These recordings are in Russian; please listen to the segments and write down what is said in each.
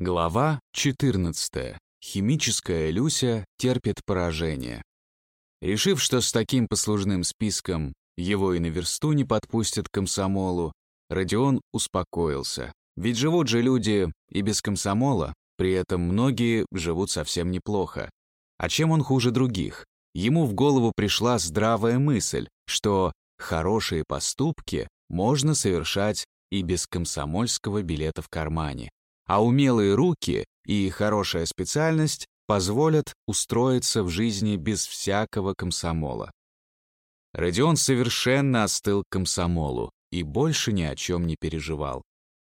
Глава 14. Химическая Люся терпит поражение. Решив, что с таким послужным списком его и на версту не подпустят к комсомолу, Родион успокоился. Ведь живут же люди и без комсомола, при этом многие живут совсем неплохо. А чем он хуже других? Ему в голову пришла здравая мысль, что хорошие поступки можно совершать и без комсомольского билета в кармане а умелые руки и хорошая специальность позволят устроиться в жизни без всякого комсомола. Родион совершенно остыл к комсомолу и больше ни о чем не переживал.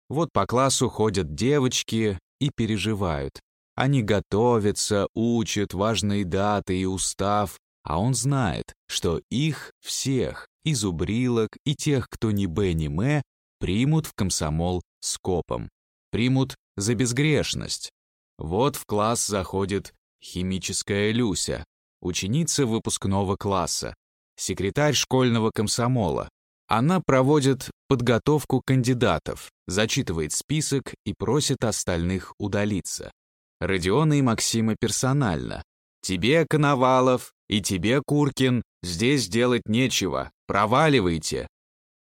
Вот по классу ходят девочки и переживают. Они готовятся, учат важные даты и устав, а он знает, что их всех, и зубрилок, и тех, кто ни Б, ни М, примут в комсомол скопом. Примут за безгрешность. Вот в класс заходит химическая Люся, ученица выпускного класса, секретарь школьного комсомола. Она проводит подготовку кандидатов, зачитывает список и просит остальных удалиться. Родиона и Максима персонально. «Тебе, Коновалов, и тебе, Куркин, здесь делать нечего, проваливайте».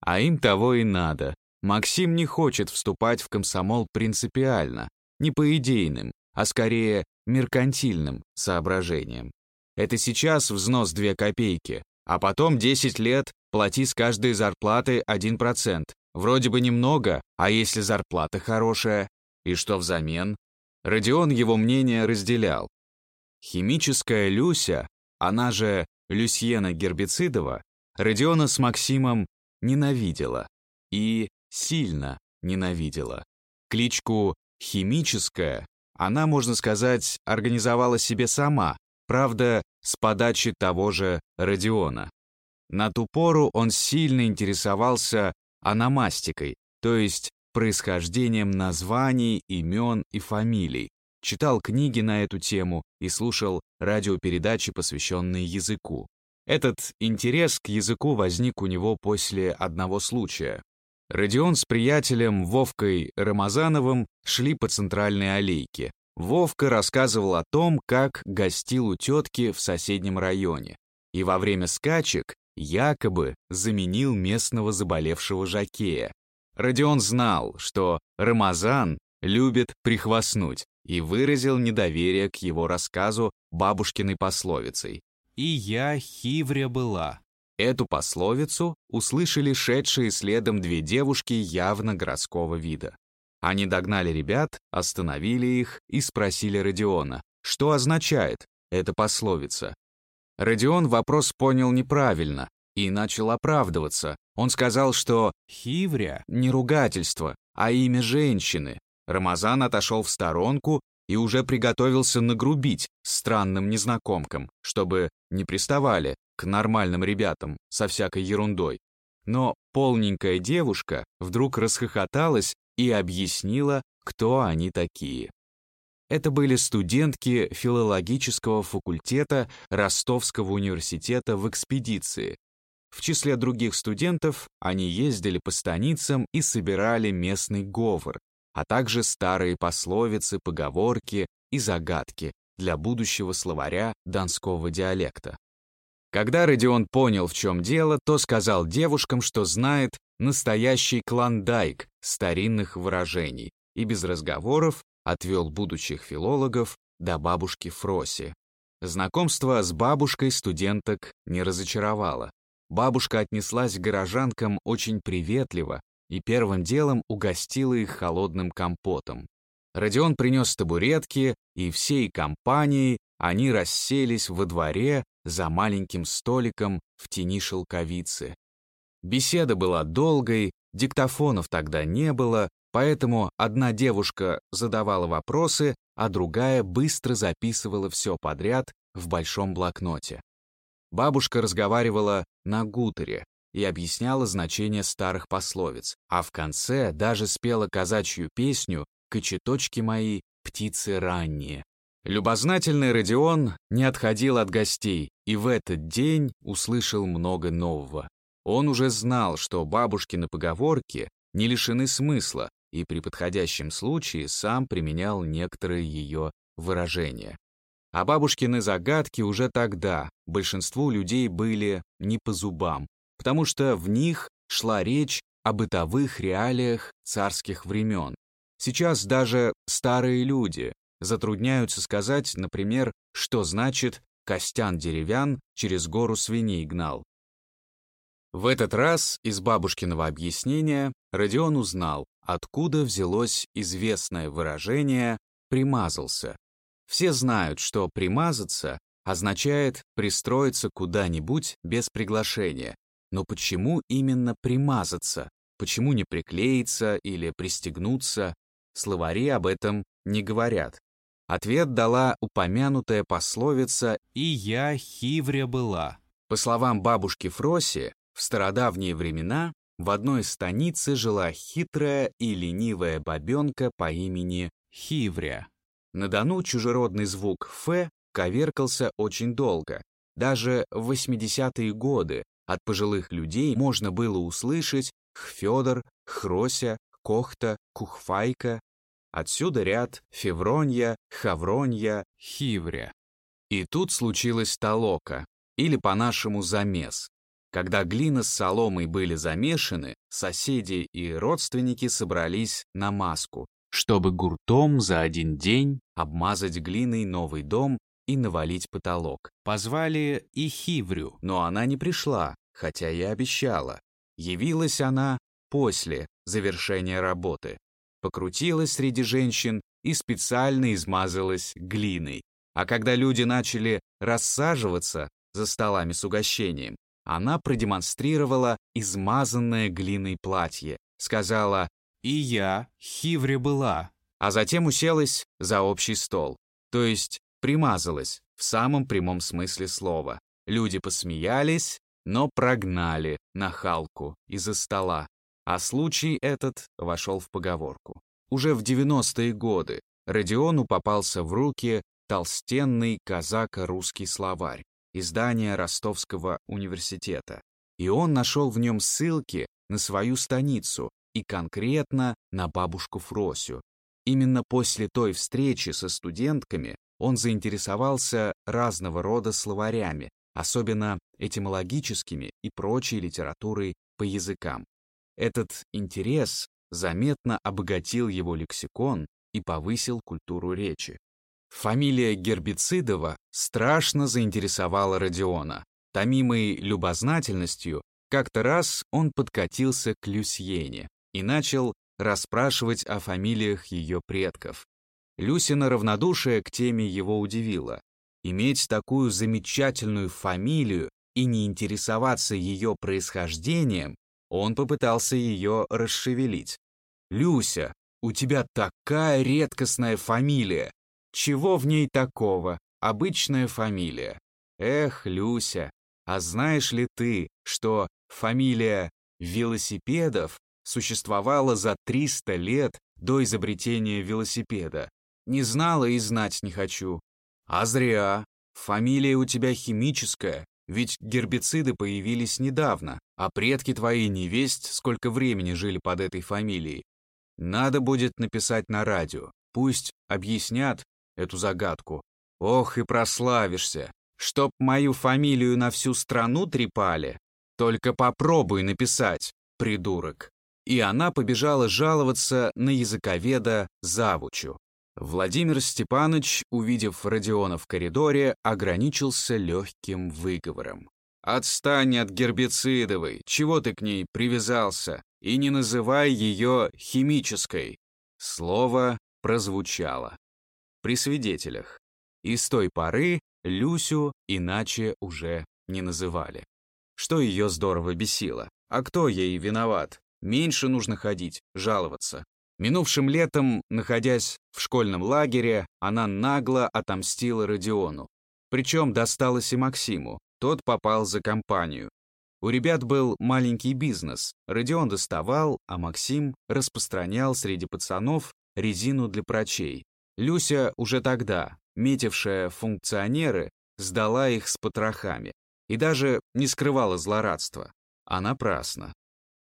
А им того и надо. Максим не хочет вступать в комсомол принципиально, не по идейным, а скорее меркантильным соображениям. Это сейчас взнос 2 копейки, а потом 10 лет плати с каждой зарплаты 1%. Вроде бы немного, а если зарплата хорошая? И что взамен? Родион его мнение разделял. Химическая Люся, она же Люсьена Гербицидова, Родиона с Максимом ненавидела. И сильно ненавидела. Кличку «химическая» она, можно сказать, организовала себе сама, правда, с подачи того же Родиона. На ту пору он сильно интересовался аномастикой, то есть происхождением названий, имен и фамилий, читал книги на эту тему и слушал радиопередачи, посвященные языку. Этот интерес к языку возник у него после одного случая. Родион с приятелем Вовкой Рамазановым шли по центральной аллейке. Вовка рассказывал о том, как гостил у тетки в соседнем районе. И во время скачек якобы заменил местного заболевшего жакея. Родион знал, что Рамазан любит прихвастнуть и выразил недоверие к его рассказу бабушкиной пословицей. «И я хивря была, Эту пословицу услышали шедшие следом две девушки явно городского вида. Они догнали ребят, остановили их и спросили Родиона, что означает эта пословица. Родион вопрос понял неправильно и начал оправдываться. Он сказал, что «хивря» — не ругательство, а имя женщины. Рамазан отошел в сторонку и уже приготовился нагрубить странным незнакомкам, чтобы не приставали, к нормальным ребятам со всякой ерундой. Но полненькая девушка вдруг расхохоталась и объяснила, кто они такие. Это были студентки филологического факультета Ростовского университета в экспедиции. В числе других студентов они ездили по станицам и собирали местный говор, а также старые пословицы, поговорки и загадки для будущего словаря донского диалекта. Когда Родион понял, в чем дело, то сказал девушкам, что знает настоящий клондайк старинных выражений и без разговоров отвел будущих филологов до бабушки Фроси. Знакомство с бабушкой студенток не разочаровало. Бабушка отнеслась к горожанкам очень приветливо и первым делом угостила их холодным компотом. Родион принес табуретки, и всей компанией они расселись во дворе за маленьким столиком в тени шелковицы. Беседа была долгой, диктофонов тогда не было, поэтому одна девушка задавала вопросы, а другая быстро записывала все подряд в большом блокноте. Бабушка разговаривала на гутере и объясняла значение старых пословиц, а в конце даже спела казачью песню «Кочеточки мои, птицы ранние». Любознательный Родион не отходил от гостей и в этот день услышал много нового. Он уже знал, что бабушкины поговорки не лишены смысла и при подходящем случае сам применял некоторые ее выражения. А бабушкины загадки уже тогда большинству людей были не по зубам, потому что в них шла речь о бытовых реалиях царских времен. Сейчас даже старые люди затрудняются сказать, например, что значит «Костян деревян через гору свиней гнал». В этот раз из бабушкиного объяснения Родион узнал, откуда взялось известное выражение «примазался», все знают, что примазаться означает пристроиться куда-нибудь без приглашения. Но почему именно примазаться? Почему не приклеиться или пристегнуться? Словари об этом не говорят. Ответ дала упомянутая пословица «И я хивря была». По словам бабушки Фроси, в стародавние времена в одной станице жила хитрая и ленивая бабенка по имени Хивря. На Дону чужеродный звук «ф» коверкался очень долго. Даже в 80-е годы от пожилых людей можно было услышать «хфёдор», «хрося», «кохта», «кухфайка». Отсюда ряд «февронья», «хавронья», «хивря». И тут случилась толока, или по-нашему замес. Когда глина с соломой были замешаны, соседи и родственники собрались на маску, чтобы гуртом за один день обмазать глиной новый дом и навалить потолок. Позвали и Хиврю, но она не пришла, хотя и обещала. Явилась она после завершения работы. Покрутилась среди женщин и специально измазалась глиной. А когда люди начали рассаживаться за столами с угощением, она продемонстрировала измазанное глиной платье, сказала и я хивре была, а затем уселась за общий стол, то есть примазалась в самом прямом смысле слова. Люди посмеялись, но прогнали нахалку из-за стола, а случай этот вошел в поговорку. Уже в 90-е годы Родиону попался в руки толстенный казако-русский словарь, издание Ростовского университета, и он нашел в нем ссылки на свою станицу, и конкретно на бабушку Фросю. Именно после той встречи со студентками он заинтересовался разного рода словарями, особенно этимологическими и прочей литературой по языкам. Этот интерес заметно обогатил его лексикон и повысил культуру речи. Фамилия Гербицидова страшно заинтересовала Родиона. Томимый любознательностью, как-то раз он подкатился к Люсьене и начал расспрашивать о фамилиях ее предков. Люсина равнодушие к теме его удивило. Иметь такую замечательную фамилию и не интересоваться ее происхождением, он попытался ее расшевелить. «Люся, у тебя такая редкостная фамилия! Чего в ней такого? Обычная фамилия. Эх, Люся, а знаешь ли ты, что фамилия велосипедов существовала за 300 лет до изобретения велосипеда. Не знала и знать не хочу. А зря. Фамилия у тебя химическая, ведь гербициды появились недавно, а предки твои не весть, сколько времени жили под этой фамилией. Надо будет написать на радио. Пусть объяснят эту загадку. Ох, и прославишься. Чтоб мою фамилию на всю страну трепали. Только попробуй написать, придурок и она побежала жаловаться на языковеда Завучу. Владимир Степанович, увидев Родиона в коридоре, ограничился легким выговором. «Отстань от гербицидовой, чего ты к ней привязался, и не называй ее химической». Слово прозвучало. При свидетелях. И с той поры Люсю иначе уже не называли. Что ее здорово бесило. А кто ей виноват? Меньше нужно ходить, жаловаться. Минувшим летом, находясь в школьном лагере, она нагло отомстила Родиону. Причем досталось и Максиму, тот попал за компанию. У ребят был маленький бизнес, Родион доставал, а Максим распространял среди пацанов резину для прочей. Люся уже тогда, метившая функционеры, сдала их с потрохами и даже не скрывала злорадства. А напрасно.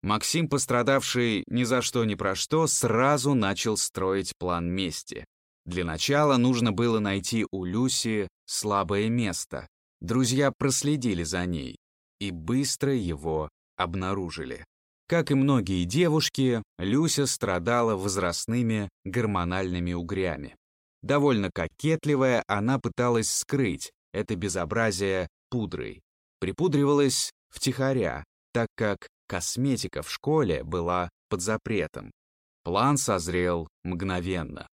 Максим, пострадавший ни за что ни про что, сразу начал строить план мести. Для начала нужно было найти у Люси слабое место. Друзья проследили за ней и быстро его обнаружили. Как и многие девушки, Люся страдала возрастными гормональными угрями. Довольно кокетливая, она пыталась скрыть это безобразие пудрой. Припудривалась втихаря, так как косметика в школе была под запретом. План созрел мгновенно.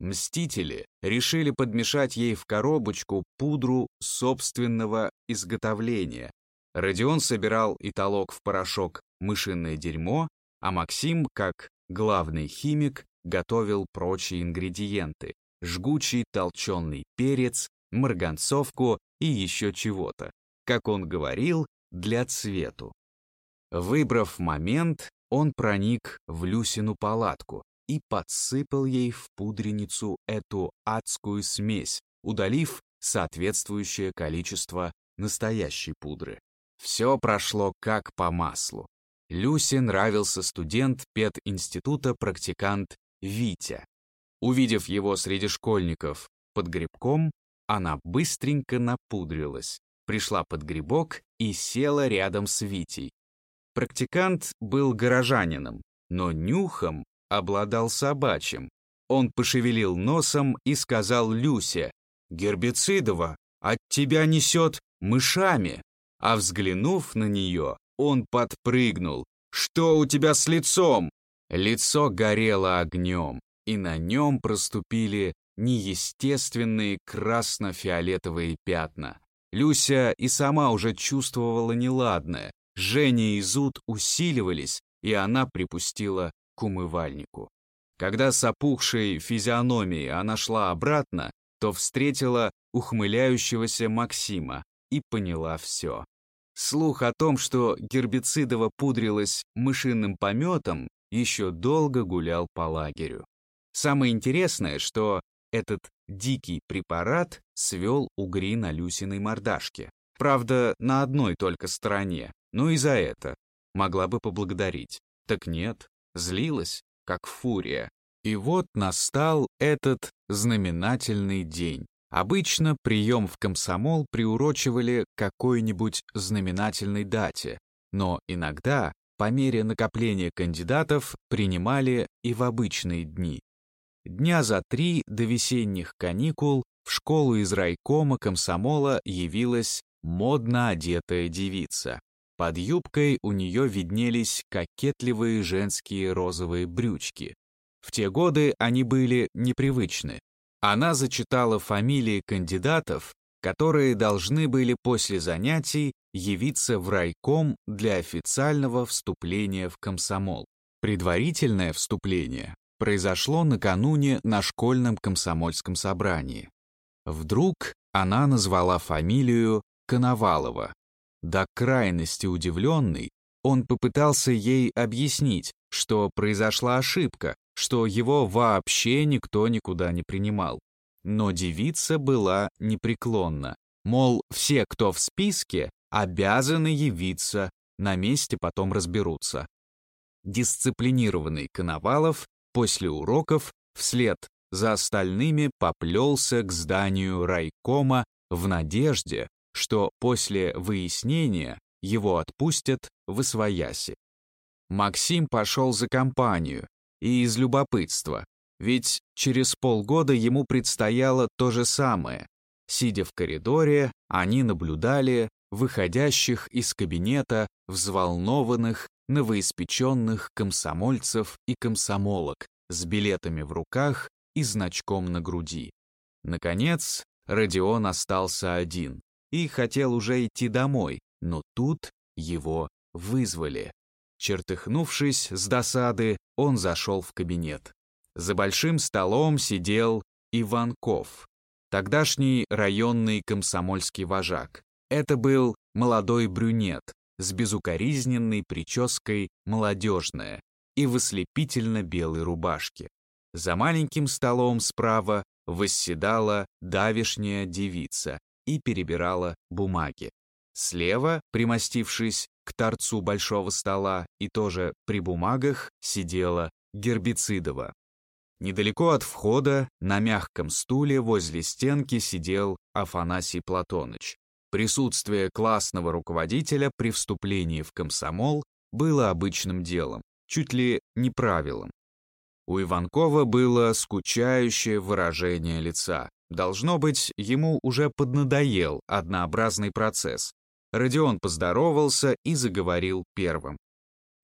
Мстители решили подмешать ей в коробочку пудру собственного изготовления. Родион собирал и толок в порошок мышиное дерьмо, а Максим, как главный химик, готовил прочие ингредиенты — жгучий толченый перец, марганцовку и еще чего-то. Как он говорил, для цвету. Выбрав момент, он проник в Люсину палатку и подсыпал ей в пудреницу эту адскую смесь, удалив соответствующее количество настоящей пудры. Все прошло как по маслу. Люсе нравился студент пединститута-практикант Витя. Увидев его среди школьников под грибком, она быстренько напудрилась, пришла под грибок и села рядом с Витей. Практикант был горожанином, но нюхом обладал собачьим. Он пошевелил носом и сказал Люсе, «Гербицидова, от тебя несет мышами». А взглянув на нее, он подпрыгнул. «Что у тебя с лицом?» Лицо горело огнем, и на нем проступили неестественные красно-фиолетовые пятна. Люся и сама уже чувствовала неладное. Женя и зуд усиливались, и она припустила к умывальнику. Когда с опухшей физиономией она шла обратно, то встретила ухмыляющегося Максима и поняла все. Слух о том, что гербицидово пудрилась мышиным пометом, еще долго гулял по лагерю. Самое интересное, что этот дикий препарат свел угри на Люсиной мордашке. Правда, на одной только стороне, но и за это могла бы поблагодарить. Так нет, злилась, как фурия. И вот настал этот знаменательный день. Обычно прием в комсомол приурочивали к какой-нибудь знаменательной дате, но иногда, по мере накопления кандидатов, принимали и в обычные дни. Дня за три до весенних каникул в школу из райкома комсомола явилась модно одетая девица. Под юбкой у нее виднелись кокетливые женские розовые брючки. В те годы они были непривычны. Она зачитала фамилии кандидатов, которые должны были после занятий явиться в райком для официального вступления в комсомол. Предварительное вступление произошло накануне на школьном комсомольском собрании. Вдруг она назвала фамилию Коновалова. До крайности удивленный, он попытался ей объяснить, что произошла ошибка, что его вообще никто никуда не принимал. Но девица была непреклонна. Мол, все, кто в списке, обязаны явиться, на месте потом разберутся. Дисциплинированный Коновалов после уроков вслед за остальными поплелся к зданию райкома в надежде, что после выяснения его отпустят в Освояси. Максим пошел за компанию и из любопытства, ведь через полгода ему предстояло то же самое. Сидя в коридоре, они наблюдали выходящих из кабинета взволнованных, новоиспеченных комсомольцев и комсомолок с билетами в руках и значком на груди. Наконец, Родион остался один и хотел уже идти домой, но тут его вызвали. Чертыхнувшись с досады, он зашел в кабинет. За большим столом сидел Иванков, тогдашний районный комсомольский вожак. Это был молодой брюнет с безукоризненной прической молодежная и в ослепительно-белой рубашке. За маленьким столом справа восседала давишняя девица и перебирала бумаги. Слева, примостившись к торцу большого стола и тоже при бумагах сидела Гербицидова. Недалеко от входа, на мягком стуле возле стенки сидел Афанасий Платоныч. Присутствие классного руководителя при вступлении в комсомол было обычным делом, чуть ли не правилом. У Иванкова было скучающее выражение лица. Должно быть, ему уже поднадоел однообразный процесс. Родион поздоровался и заговорил первым.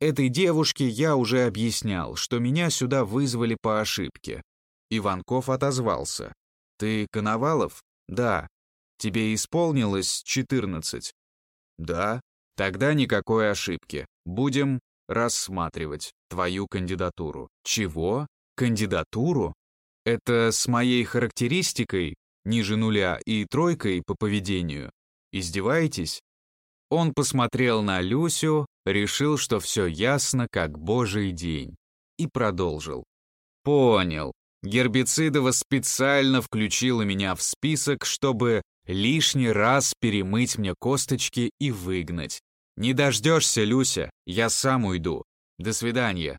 Этой девушке я уже объяснял, что меня сюда вызвали по ошибке. Иванков отозвался. «Ты Коновалов?» «Да». «Тебе исполнилось 14?» «Да». «Тогда никакой ошибки. Будем рассматривать твою кандидатуру». «Чего? Кандидатуру? Это с моей характеристикой, ниже нуля и тройкой по поведению? Издеваетесь?» Он посмотрел на Люсю, решил, что все ясно, как божий день, и продолжил. «Понял. Гербицидова специально включила меня в список, чтобы лишний раз перемыть мне косточки и выгнать. Не дождешься, Люся, я сам уйду. До свидания».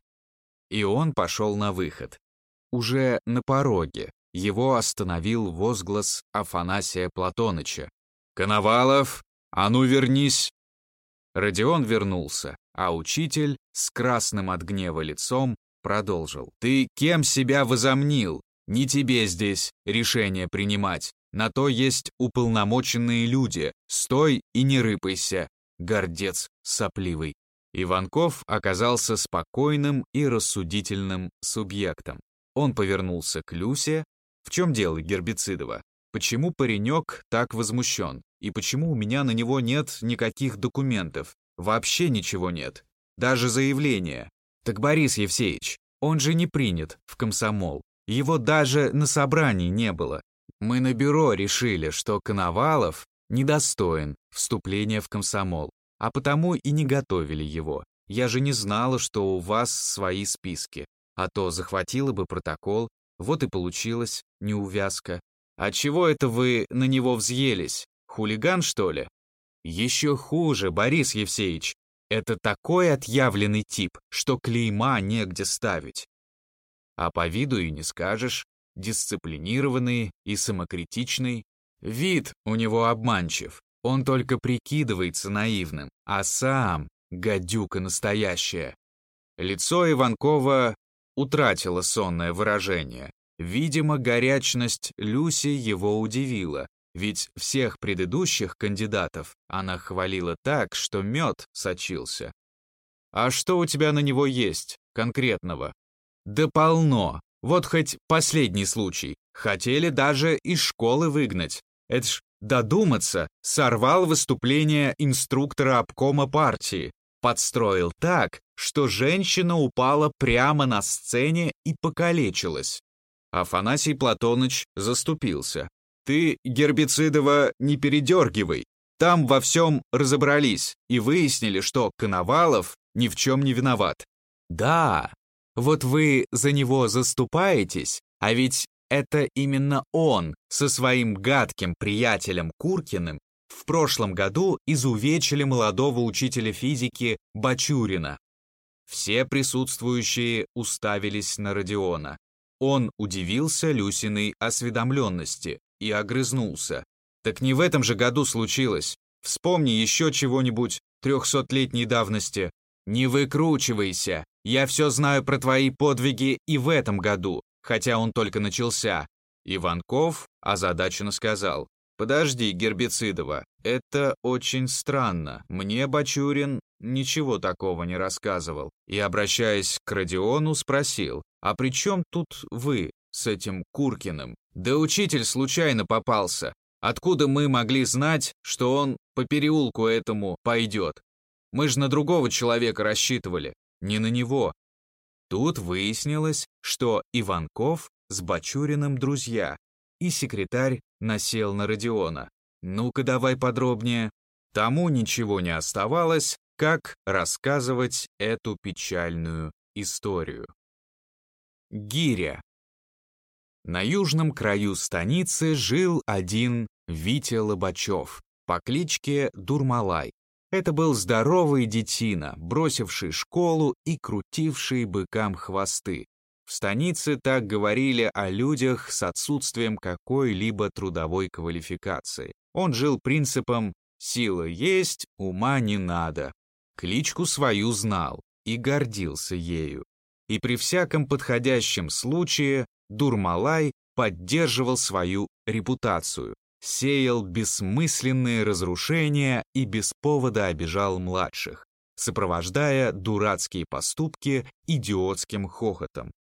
И он пошел на выход. Уже на пороге его остановил возглас Афанасия Платоныча. «Коновалов, а ну вернись!» Родион вернулся, а учитель с красным от гнева лицом продолжил. «Ты кем себя возомнил? Не тебе здесь решение принимать. На то есть уполномоченные люди. Стой и не рыпайся, гордец сопливый». Иванков оказался спокойным и рассудительным субъектом. Он повернулся к Люсе. «В чем дело, Гербицидова? Почему паренек так возмущен? И почему у меня на него нет никаких документов? Вообще ничего нет. Даже заявления. Так Борис Евсеевич, он же не принят в комсомол. Его даже на собрании не было. Мы на бюро решили, что Коновалов недостоин вступления в комсомол, а потому и не готовили его. Я же не знала, что у вас свои списки, а то захватила бы протокол, вот и получилось неувязка. А чего это вы на него взъелись? Хулиган, что ли? Еще хуже, Борис Евсеевич. Это такой отъявленный тип, что клейма негде ставить. А по виду и не скажешь. Дисциплинированный и самокритичный. Вид у него обманчив. Он только прикидывается наивным, а сам гадюка настоящая. Лицо Иванкова утратило сонное выражение. Видимо, горячность Люси его удивила, ведь всех предыдущих кандидатов она хвалила так, что мед сочился. А что у тебя на него есть, конкретного? Да полно. Вот хоть последний случай. Хотели даже из школы выгнать. Это ж додуматься, сорвал выступление инструктора обкома партии. Подстроил так, что женщина упала прямо на сцене и покалечилась. Афанасий Платоныч заступился. Ты, Гербицидова, не передергивай. Там во всем разобрались и выяснили, что Коновалов ни в чем не виноват. Да, вот вы за него заступаетесь, а ведь это именно он со своим гадким приятелем Куркиным в прошлом году изувечили молодого учителя физики Бачурина. Все присутствующие уставились на Родиона. Он удивился Люсиной осведомленности и огрызнулся. «Так не в этом же году случилось. Вспомни еще чего-нибудь трехсотлетней давности. Не выкручивайся. Я все знаю про твои подвиги и в этом году, хотя он только начался». Иванков озадаченно сказал. «Подожди, Гербицидова, это очень странно. Мне Бачурин ничего такого не рассказывал». И, обращаясь к Родиону, спросил, «А при чем тут вы с этим Куркиным?» Да учитель случайно попался. Откуда мы могли знать, что он по переулку этому пойдет? Мы же на другого человека рассчитывали, не на него. Тут выяснилось, что Иванков с Бачуриным друзья, и секретарь насел на Родиона. «Ну-ка давай подробнее». Тому ничего не оставалось, как рассказывать эту печальную историю. Гиря. На южном краю станицы жил один Витя Лобачев по кличке Дурмалай. Это был здоровый детина, бросивший школу и крутивший быкам хвосты. В станице так говорили о людях с отсутствием какой-либо трудовой квалификации. Он жил принципом «сила есть, ума не надо». Кличку свою знал и гордился ею. И при всяком подходящем случае Дурмалай поддерживал свою репутацию, сеял бессмысленные разрушения и без повода обижал младших, сопровождая дурацкие поступки идиотским хохотом.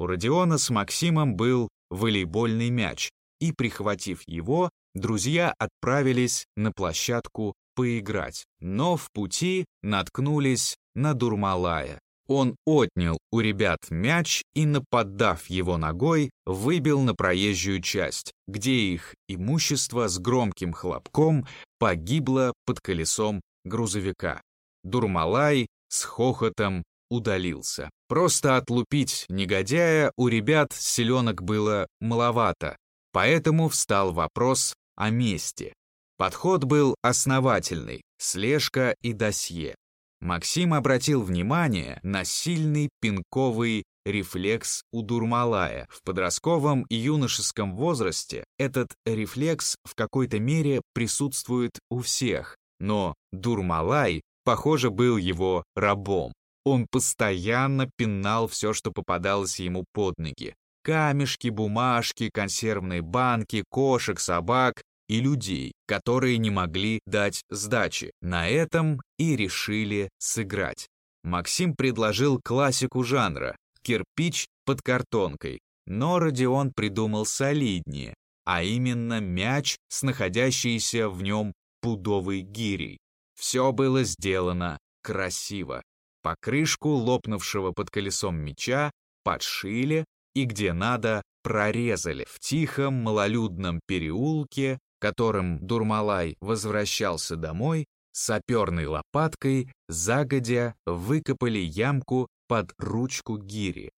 У Родиона с Максимом был волейбольный мяч, и, прихватив его, друзья отправились на площадку поиграть, но в пути наткнулись на Дурмалая. Он отнял у ребят мяч и, нападав его ногой, выбил на проезжую часть, где их имущество с громким хлопком погибло под колесом грузовика. Дурмалай с хохотом удалился. Просто отлупить негодяя у ребят селенок было маловато, поэтому встал вопрос о месте. Подход был основательный, слежка и досье. Максим обратил внимание на сильный пинковый рефлекс у Дурмалая. В подростковом и юношеском возрасте этот рефлекс в какой-то мере присутствует у всех, но Дурмалай, похоже, был его рабом. Он постоянно пинал все, что попадалось ему под ноги. Камешки, бумажки, консервные банки, кошек, собак и людей, которые не могли дать сдачи. На этом и решили сыграть. Максим предложил классику жанра «кирпич под картонкой», но Родион придумал солиднее, а именно мяч с находящейся в нем пудовой гирей. Все было сделано красиво. Покрышку лопнувшего под колесом мяча подшили и где надо прорезали в тихом малолюдном переулке которым Дурмалай возвращался домой, саперной лопаткой загодя выкопали ямку под ручку гири.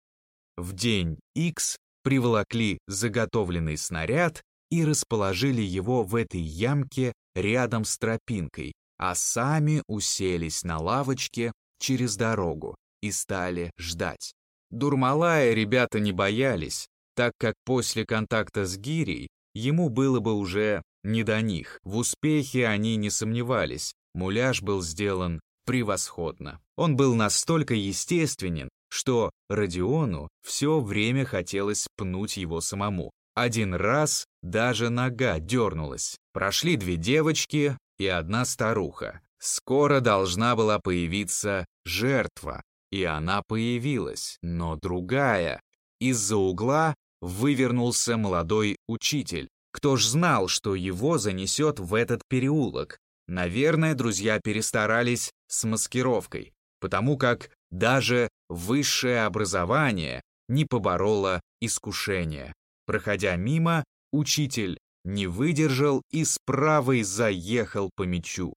В день X приволокли заготовленный снаряд и расположили его в этой ямке рядом с тропинкой, а сами уселись на лавочке через дорогу и стали ждать. Дурмалая ребята не боялись, так как после контакта с гирей ему было бы уже не до них. В успехе они не сомневались. Муляж был сделан превосходно. Он был настолько естественен, что Родиону все время хотелось пнуть его самому. Один раз даже нога дернулась. Прошли две девочки и одна старуха. Скоро должна была появиться жертва, и она появилась, но другая. Из-за угла вывернулся молодой учитель, кто ж знал, что его занесет в этот переулок? Наверное, друзья перестарались с маскировкой, потому как даже высшее образование не побороло искушение. Проходя мимо, учитель не выдержал и с правой заехал по мячу.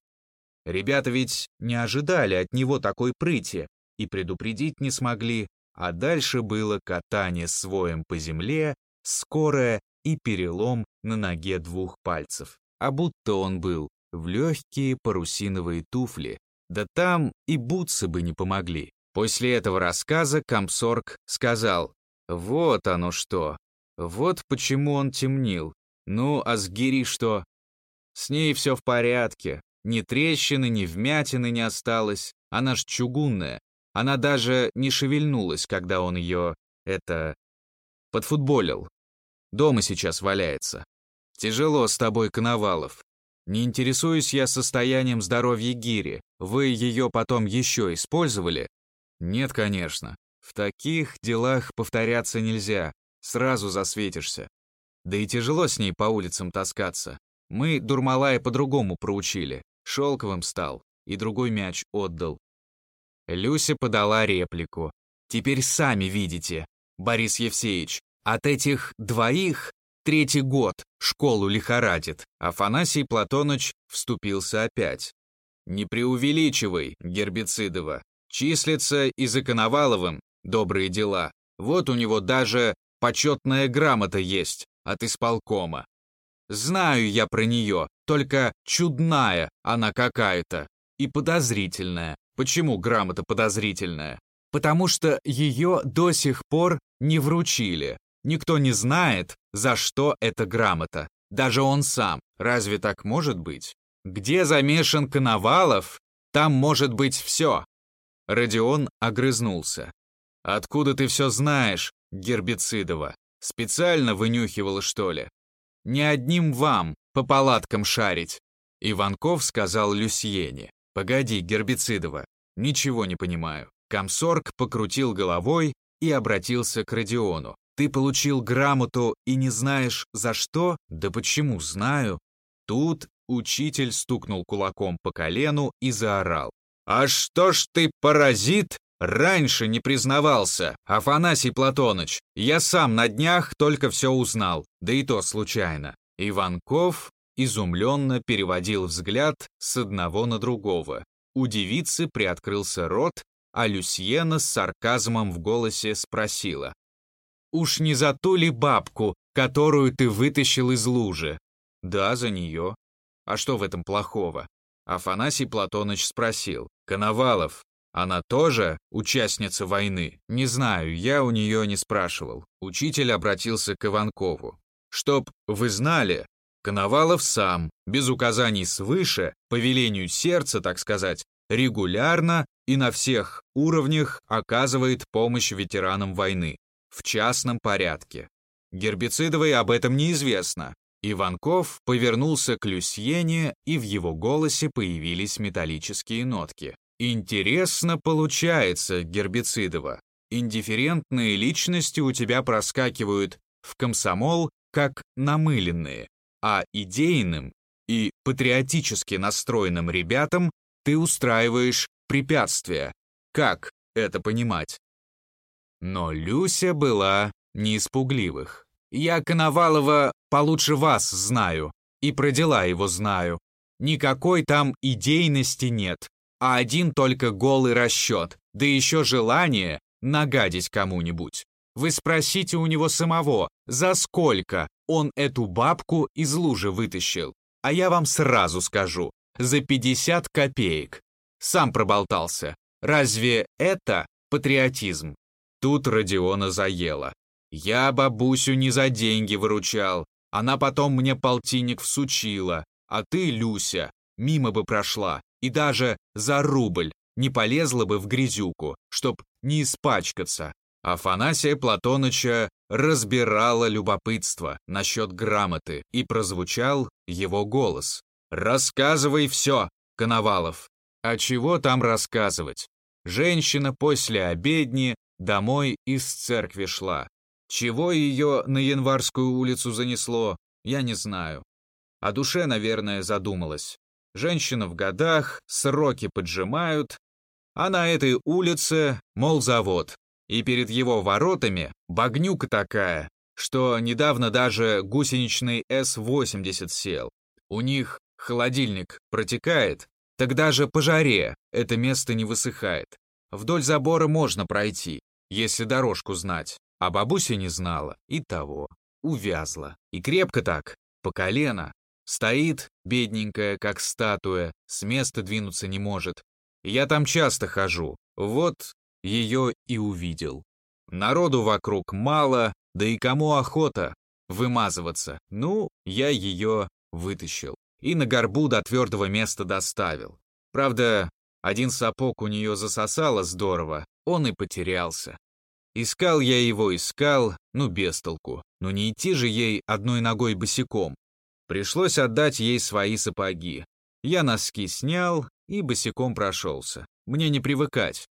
Ребята ведь не ожидали от него такой прыти и предупредить не смогли, а дальше было катание своем по земле, скорое и перелом на ноге двух пальцев. А будто он был в легкие парусиновые туфли, да там и бутсы бы не помогли. После этого рассказа комсорг сказал, вот оно что, вот почему он темнил. Ну, а с Гири что? С ней все в порядке, ни трещины, ни вмятины не осталось, она ж чугунная. Она даже не шевельнулась, когда он ее, это, подфутболил. Дома сейчас валяется. Тяжело с тобой, Коновалов. Не интересуюсь я состоянием здоровья Гири. Вы ее потом еще использовали? Нет, конечно. В таких делах повторяться нельзя. Сразу засветишься. Да и тяжело с ней по улицам таскаться. Мы Дурмалая по-другому проучили. Шелковым стал и другой мяч отдал. Люся подала реплику. «Теперь сами видите, Борис Евсеевич, от этих двоих третий год школу лихорадит. Афанасий Платоныч вступился опять. Не преувеличивай, Гербицидова. Числится и за Коноваловым добрые дела. Вот у него даже почетная грамота есть от исполкома. Знаю я про нее, только чудная она какая-то. и подозрительная. Почему грамота подозрительная? Потому что ее до сих пор не вручили. Никто не знает, за что эта грамота. Даже он сам. Разве так может быть? Где замешан Коновалов, там может быть все. Родион огрызнулся. «Откуда ты все знаешь, Гербицидова? Специально вынюхивала, что ли? Не одним вам по палаткам шарить». Иванков сказал Люсьене. «Погоди, Гербицидова, ничего не понимаю». Комсорг покрутил головой и обратился к Родиону. «Ты получил грамоту и не знаешь, за что? Да почему знаю?» Тут учитель стукнул кулаком по колену и заорал. «А что ж ты, паразит, раньше не признавался, Афанасий Платоныч? Я сам на днях только все узнал, да и то случайно». Иванков изумленно переводил взгляд с одного на другого. У девицы приоткрылся рот, а Люсьена с сарказмом в голосе спросила. «Уж не за ту ли бабку, которую ты вытащил из лужи?» «Да, за нее. А что в этом плохого?» Афанасий Платоныч спросил. «Коновалов, она тоже участница войны?» «Не знаю, я у нее не спрашивал». Учитель обратился к Иванкову. «Чтоб вы знали, Коновалов сам, без указаний свыше, по велению сердца, так сказать, регулярно и на всех уровнях оказывает помощь ветеранам войны, в частном порядке. Гербицидовой об этом неизвестно, Иванков повернулся к Люсьене, и в его голосе появились металлические нотки. «Интересно получается, Гербицидова. Индифферентные личности у тебя проскакивают в комсомол как намыленные, а идейным и патриотически настроенным ребятам ты устраиваешь препятствия. Как это понимать?» Но Люся была не испугливых. Я Коновалова получше вас знаю, и про дела его знаю. Никакой там идейности нет, а один только голый расчет, да еще желание нагадить кому-нибудь. Вы спросите у него самого, за сколько он эту бабку из лужи вытащил. А я вам сразу скажу, за 50 копеек. Сам проболтался. Разве это патриотизм? Тут Родиона заело. Я бабусю не за деньги выручал, она потом мне полтинник всучила, а ты, Люся, мимо бы прошла и даже за рубль не полезла бы в грязюку, чтоб не испачкаться. Афанасия Платоныча разбирала любопытство насчет грамоты, и прозвучал его голос. «Рассказывай все, Коновалов!» А чего там рассказывать? Женщина после обедни домой из церкви шла. Чего ее на Январскую улицу занесло, я не знаю. О душе, наверное, задумалась. Женщина в годах, сроки поджимают, а на этой улице, мол, завод. И перед его воротами багнюка такая, что недавно даже гусеничный С-80 сел. У них холодильник протекает, так даже по жаре это место не высыхает. Вдоль забора можно пройти, если дорожку знать. А бабуся не знала, и того, увязла. И крепко так, по колено. Стоит, бедненькая, как статуя, с места двинуться не может. Я там часто хожу, вот ее и увидел. Народу вокруг мало, да и кому охота вымазываться. Ну, я ее вытащил и на горбу до твердого места доставил. Правда, один сапог у нее засосало здорово, он и потерялся. Искал я его, искал, ну без толку. Но не идти же ей одной ногой босиком. Пришлось отдать ей свои сапоги. Я носки снял и босиком прошелся. Мне не привыкать.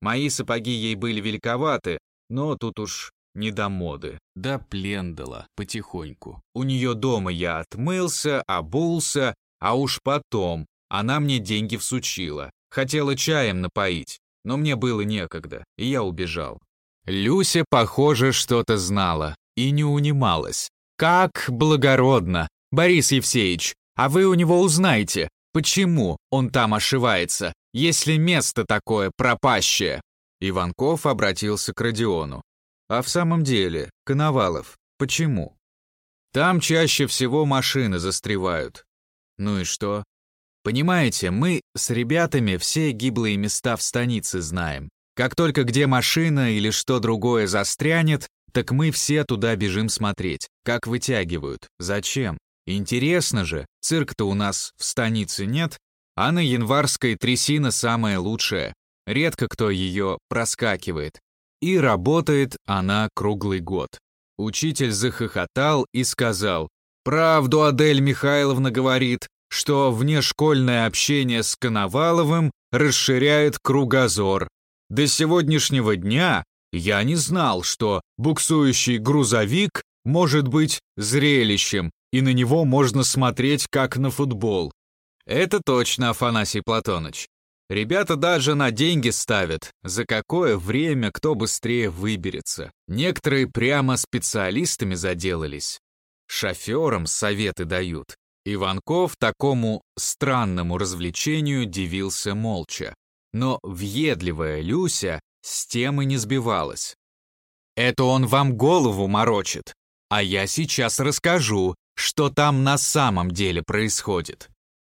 Мои сапоги ей были великоваты, но тут уж не до моды. Да плендала потихоньку. У нее дома я отмылся, обулся, а уж потом она мне деньги всучила. Хотела чаем напоить, но мне было некогда, и я убежал. Люся, похоже, что-то знала и не унималась. «Как благородно! Борис Евсеевич, а вы у него узнаете, почему он там ошивается, если место такое пропащее?» Иванков обратился к Родиону. «А в самом деле, Коновалов, почему?» «Там чаще всего машины застревают». «Ну и что?» Понимаете, мы с ребятами все гиблые места в станице знаем. Как только где машина или что другое застрянет, так мы все туда бежим смотреть, как вытягивают. Зачем? Интересно же, цирк-то у нас в станице нет, а на январской трясина самая лучшая. Редко кто ее проскакивает. И работает она круглый год. Учитель захохотал и сказал, «Правду Адель Михайловна говорит, что внешкольное общение с Коноваловым расширяет кругозор. До сегодняшнего дня я не знал, что буксующий грузовик может быть зрелищем, и на него можно смотреть как на футбол. Это точно, Афанасий Платоныч. Ребята даже на деньги ставят, за какое время кто быстрее выберется. Некоторые прямо специалистами заделались. Шоферам советы дают. Иванков такому странному развлечению дивился молча. Но въедливая Люся с темы не сбивалась. «Это он вам голову морочит, а я сейчас расскажу, что там на самом деле происходит».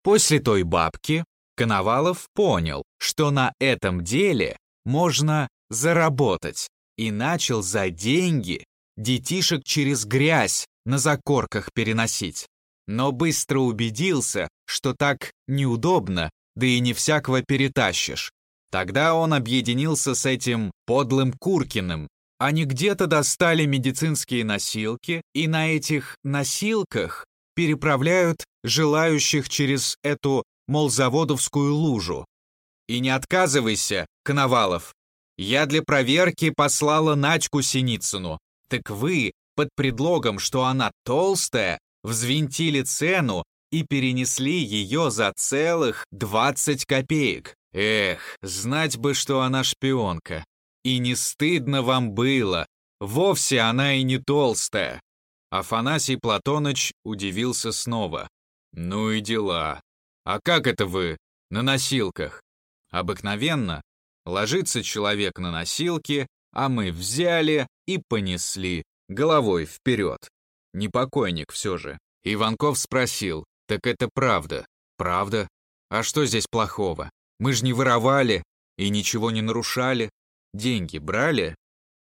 После той бабки Коновалов понял, что на этом деле можно заработать, и начал за деньги детишек через грязь на закорках переносить. Но быстро убедился, что так неудобно, да и не всякого перетащишь. Тогда он объединился с этим подлым Куркиным. Они где-то достали медицинские носилки, и на этих носилках переправляют желающих через эту молзаводовскую лужу. И не отказывайся, Коновалов. Я для проверки послала Начку Синицыну. Так вы, под предлогом, что она толстая, взвинтили цену и перенесли ее за целых 20 копеек. Эх, знать бы, что она шпионка. И не стыдно вам было. Вовсе она и не толстая. Афанасий Платоныч удивился снова. Ну и дела. А как это вы? На носилках? Обыкновенно ложится человек на носилки, а мы взяли и понесли, головой вперед. Не покойник все же. Иванков спросил, так это правда? Правда? А что здесь плохого? Мы же не воровали и ничего не нарушали. Деньги брали?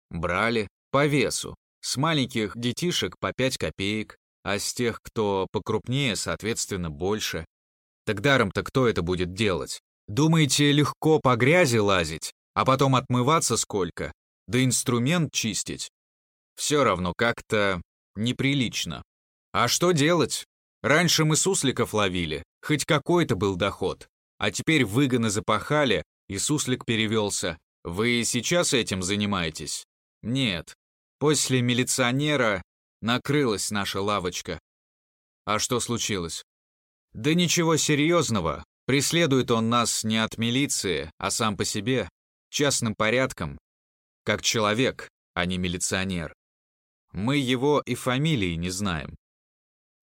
Брали по весу. С маленьких детишек по 5 копеек, а с тех, кто покрупнее, соответственно, больше. Так даром-то кто это будет делать? Думаете, легко по грязи лазить, а потом отмываться сколько? Да инструмент чистить? Все равно как-то неприлично. А что делать? Раньше мы сусликов ловили, хоть какой-то был доход. А теперь выгоны запахали, и суслик перевелся. Вы сейчас этим занимаетесь? Нет. После милиционера накрылась наша лавочка. А что случилось? Да ничего серьезного. Преследует он нас не от милиции, а сам по себе, частным порядком, как человек, а не милиционер. Мы его и фамилии не знаем.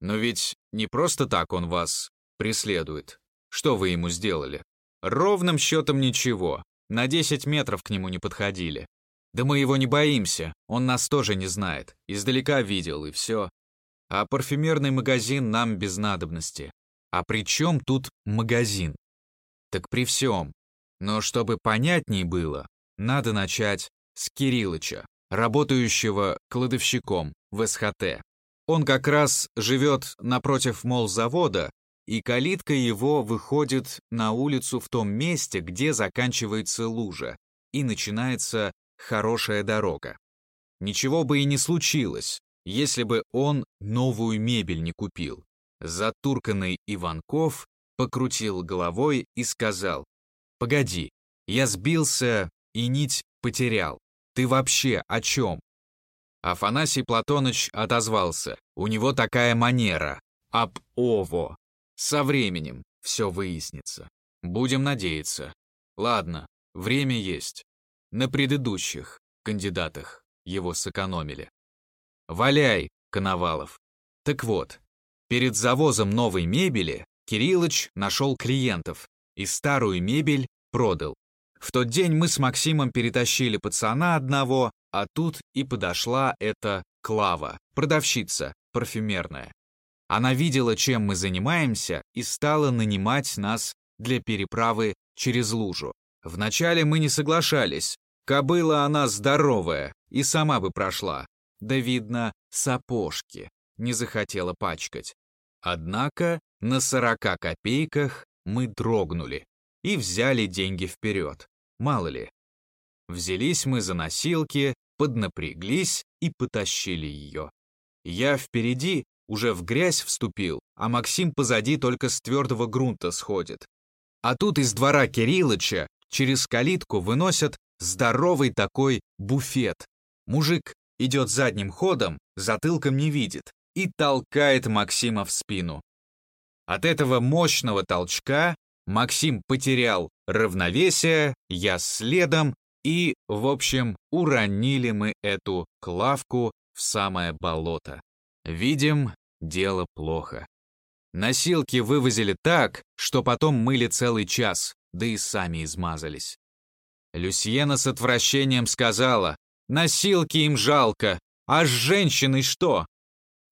Но ведь не просто так он вас преследует. Что вы ему сделали? Ровным счетом ничего. На 10 метров к нему не подходили. Да мы его не боимся, он нас тоже не знает. Издалека видел, и все. А парфюмерный магазин нам без надобности. А при чем тут магазин? Так при всем. Но чтобы понятней было, надо начать с Кириллыча, работающего кладовщиком в СХТ. Он как раз живет напротив молзавода, и калитка его выходит на улицу в том месте, где заканчивается лужа, и начинается хорошая дорога. Ничего бы и не случилось, если бы он новую мебель не купил. Затурканный Иванков покрутил головой и сказал, «Погоди, я сбился и нить потерял. Ты вообще о чем?» Афанасий Платоныч отозвался. У него такая манера. Об ово. Со временем все выяснится. Будем надеяться. Ладно, время есть. На предыдущих кандидатах его сэкономили. Валяй, Коновалов. Так вот, перед завозом новой мебели Кириллыч нашел клиентов и старую мебель продал. В тот день мы с Максимом перетащили пацана одного, а тут и подошла эта Клава, продавщица, парфюмерная. Она видела, чем мы занимаемся, и стала нанимать нас для переправы через лужу. Вначале мы не соглашались. Кобыла она здоровая и сама бы прошла. Да, видно, сапожки не захотела пачкать. Однако на сорока копейках мы дрогнули и взяли деньги вперед. Мало ли. Взялись мы за носилки, поднапряглись и потащили ее. Я впереди уже в грязь вступил, а Максим позади только с твердого грунта сходит. А тут из двора Кириллыча через калитку выносят здоровый такой буфет. Мужик идет задним ходом, затылком не видит, и толкает Максима в спину. От этого мощного толчка Максим потерял равновесие, я следом, и, в общем, уронили мы эту клавку в самое болото. Видим, дело плохо. Носилки вывозили так, что потом мыли целый час, да и сами измазались. Люсьена с отвращением сказала, носилки им жалко, а с женщиной что?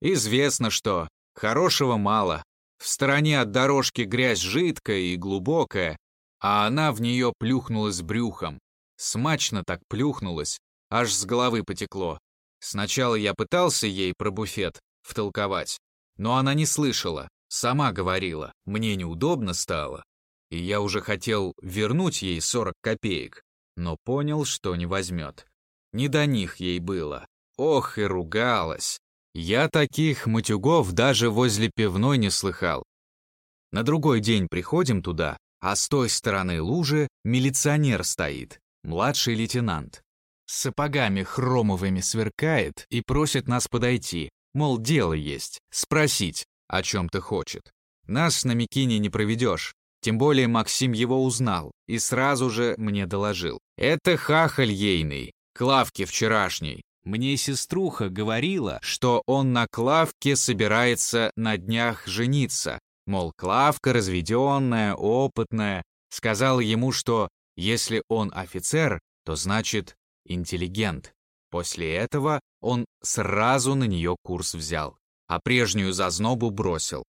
Известно что, хорошего мало. В стороне от дорожки грязь жидкая и глубокая, а она в нее плюхнулась брюхом. Смачно так плюхнулась, аж с головы потекло. Сначала я пытался ей про буфет втолковать, но она не слышала, сама говорила, мне неудобно стало, и я уже хотел вернуть ей 40 копеек, но понял, что не возьмет. Не до них ей было. Ох и ругалась. Я таких матюгов даже возле пивной не слыхал. На другой день приходим туда, а с той стороны лужи милиционер стоит, младший лейтенант. Сапогами хромовыми сверкает и просит нас подойти, мол, дело есть, спросить, о чем-то хочет. Нас на Микине не проведешь, тем более Максим его узнал и сразу же мне доложил. Это хахаль ейный, Клавки вчерашней. Мне сеструха говорила, что он на Клавке собирается на днях жениться. Мол, Клавка разведенная, опытная. Сказала ему, что если он офицер, то значит интеллигент. После этого он сразу на нее курс взял, а прежнюю зазнобу бросил.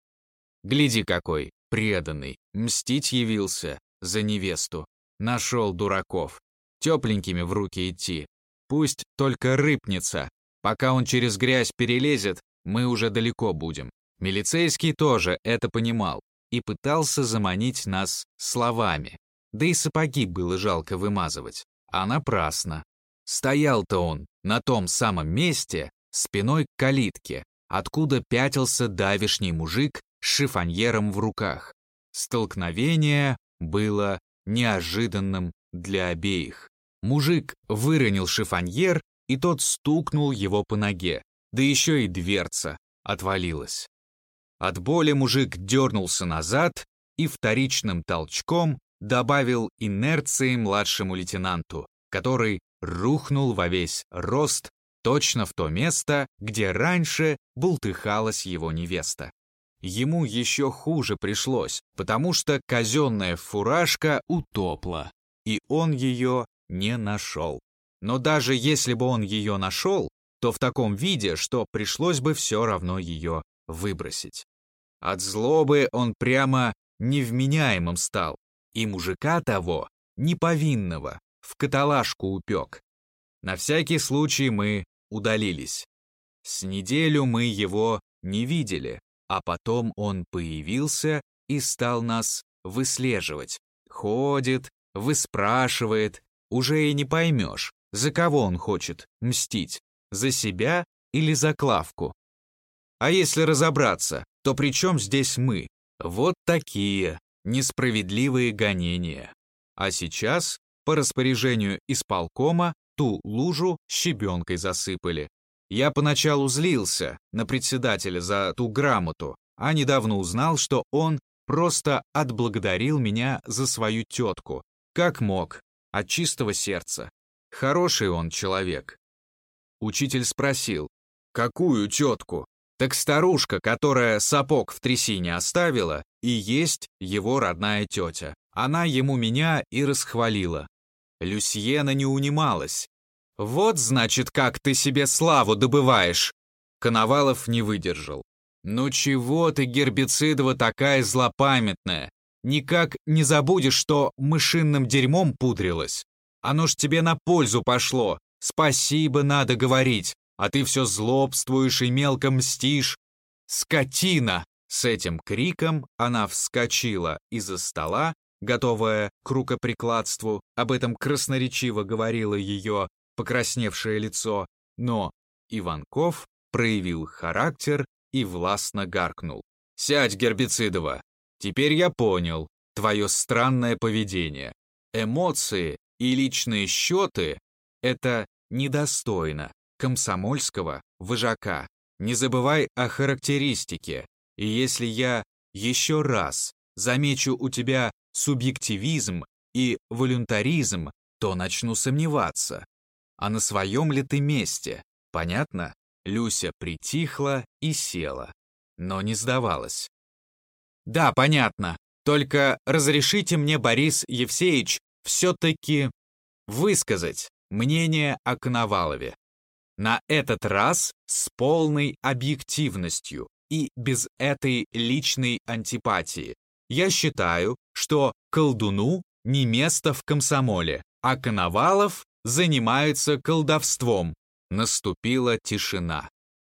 Гляди какой, преданный, мстить явился за невесту. Нашел дураков. Тепленькими в руки идти. Пусть только рыпнется. Пока он через грязь перелезет, мы уже далеко будем. Милицейский тоже это понимал и пытался заманить нас словами. Да и сапоги было жалко вымазывать. А напрасно. Стоял-то он на том самом месте, спиной к калитке, откуда пятился давишний мужик с шифоньером в руках. Столкновение было неожиданным для обеих. Мужик выронил шифоньер, и тот стукнул его по ноге, да еще и дверца отвалилась. От боли мужик дернулся назад и вторичным толчком добавил инерции младшему лейтенанту, который рухнул во весь рост точно в то место, где раньше бултыхалась его невеста. Ему еще хуже пришлось, потому что казенная фуражка утопла, и он ее не нашел. Но даже если бы он ее нашел, то в таком виде, что пришлось бы все равно ее выбросить. От злобы он прямо невменяемым стал, и мужика того, неповинного, в каталажку упек. На всякий случай мы удалились. С неделю мы его не видели, а потом он появился и стал нас выслеживать. Ходит, выспрашивает, уже и не поймешь, за кого он хочет мстить, за себя или за Клавку. А если разобраться, то при чем здесь мы? Вот такие несправедливые гонения. А сейчас, по распоряжению исполкома, ту лужу щебенкой засыпали. Я поначалу злился на председателя за ту грамоту, а недавно узнал, что он просто отблагодарил меня за свою тетку, как мог, от чистого сердца. Хороший он человек. Учитель спросил, какую тетку? Так старушка, которая сапог в трясине оставила, и есть его родная тетя. Она ему меня и расхвалила. Люсьена не унималась. «Вот, значит, как ты себе славу добываешь!» Коновалов не выдержал. «Ну чего ты, Гербицидова, такая злопамятная? Никак не забудешь, что мышинным дерьмом пудрилась? Оно ж тебе на пользу пошло. Спасибо надо говорить, а ты все злобствуешь и мелко мстишь. Скотина!» С этим криком она вскочила из-за стола, готовая к рукоприкладству, об этом красноречиво говорило ее покрасневшее лицо, но Иванков проявил характер и властно гаркнул. «Сядь, Гербицидова! Теперь я понял твое странное поведение. Эмоции и личные счеты — это недостойно комсомольского вожака. Не забывай о характеристике. И если я еще раз замечу у тебя субъективизм и волюнтаризм, то начну сомневаться. А на своем ли ты месте? Понятно? Люся притихла и села, но не сдавалась. «Да, понятно. Только разрешите мне, Борис Евсеевич, все-таки высказать мнение о Коновалове. На этот раз с полной объективностью и без этой личной антипатии. Я считаю, что колдуну не место в комсомоле, а Коновалов занимается колдовством. Наступила тишина.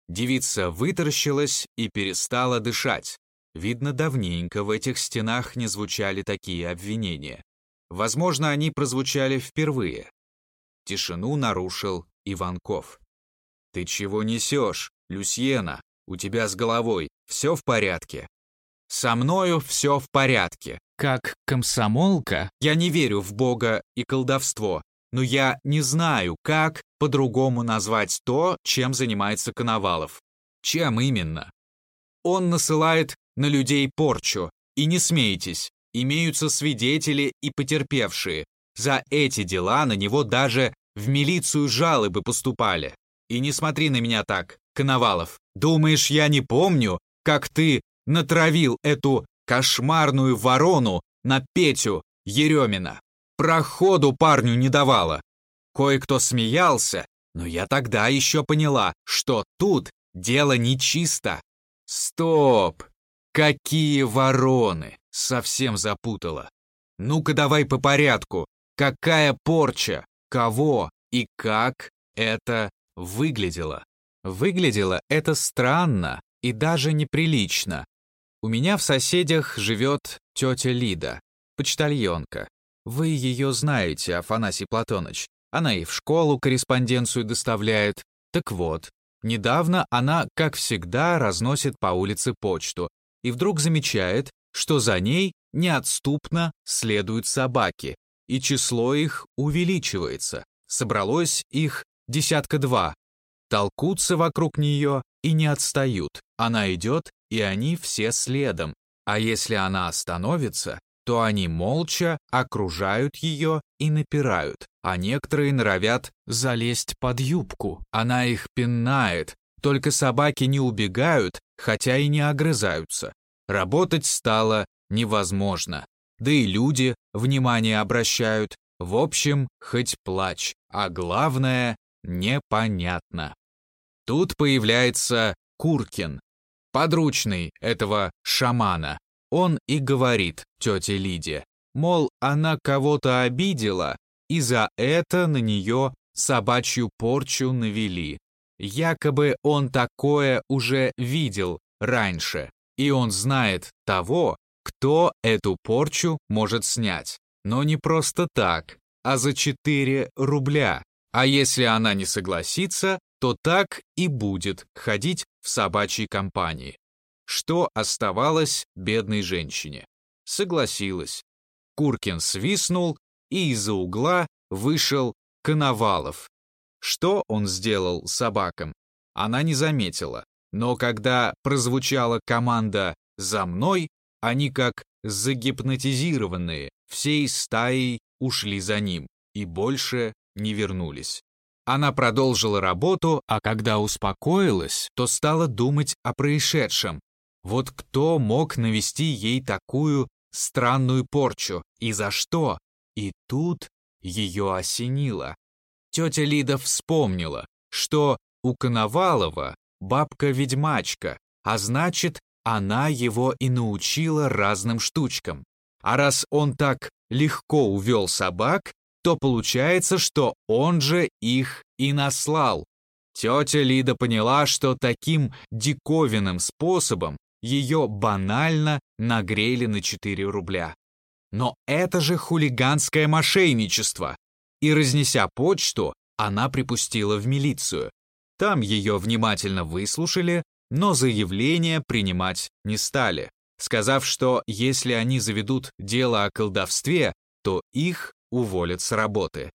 Девица вытаращилась и перестала дышать. Видно, давненько в этих стенах не звучали такие обвинения. Возможно, они прозвучали впервые. Тишину нарушил Иванков. «Ты чего несешь, Люсьена? У тебя с головой все в порядке?» «Со мною все в порядке. Как комсомолка, я не верю в Бога и колдовство, но я не знаю, как по-другому назвать то, чем занимается Коновалов. Чем именно? Он насылает на людей порчу, и не смейтесь, имеются свидетели и потерпевшие. За эти дела на него даже в милицию жалобы поступали. И не смотри на меня так, Коновалов. Думаешь, я не помню, как ты натравил эту кошмарную ворону на Петю Еремина? Проходу парню не давала. Кое-кто смеялся, но я тогда еще поняла, что тут дело нечисто. Стоп! Какие вороны! Совсем запутала. Ну-ка давай по порядку. Какая порча? Кого и как это выглядело? Выглядело это странно и даже неприлично. У меня в соседях живет тетя Лида, почтальонка. Вы ее знаете, Афанасий Платоныч. Она и в школу корреспонденцию доставляет. Так вот, недавно она, как всегда, разносит по улице почту и вдруг замечает, что за ней неотступно следуют собаки, и число их увеличивается. Собралось их десятка два. Толкутся вокруг нее и не отстают. Она идет, и они все следом. А если она остановится, то они молча окружают ее и напирают, а некоторые норовят залезть под юбку. Она их пинает, только собаки не убегают, хотя и не огрызаются. Работать стало невозможно. Да и люди внимание обращают. В общем, хоть плачь, а главное — непонятно. Тут появляется Куркин, подручный этого шамана, он и говорит тете Лиде, мол, она кого-то обидела, и за это на нее собачью порчу навели. Якобы он такое уже видел раньше, и он знает того, кто эту порчу может снять. Но не просто так, а за 4 рубля. А если она не согласится, то так и будет ходить в собачьей компании. Что оставалось бедной женщине? Согласилась. Куркин свистнул, и из-за угла вышел Коновалов. Что он сделал собакам, она не заметила. Но когда прозвучала команда «За мной», они как загипнотизированные всей стаей ушли за ним и больше не вернулись. Она продолжила работу, а когда успокоилась, то стала думать о происшедшем, вот кто мог навести ей такую странную порчу и за что? И тут ее осенило. Тетя Лида вспомнила, что у Коновалова бабка-ведьмачка, а значит, она его и научила разным штучкам. А раз он так легко увел собак, то получается, что он же их и наслал. Тетя Лида поняла, что таким диковинным способом ее банально нагрели на 4 рубля. Но это же хулиганское мошенничество. И разнеся почту, она припустила в милицию. Там ее внимательно выслушали, но заявление принимать не стали, сказав, что если они заведут дело о колдовстве, то их уволят с работы.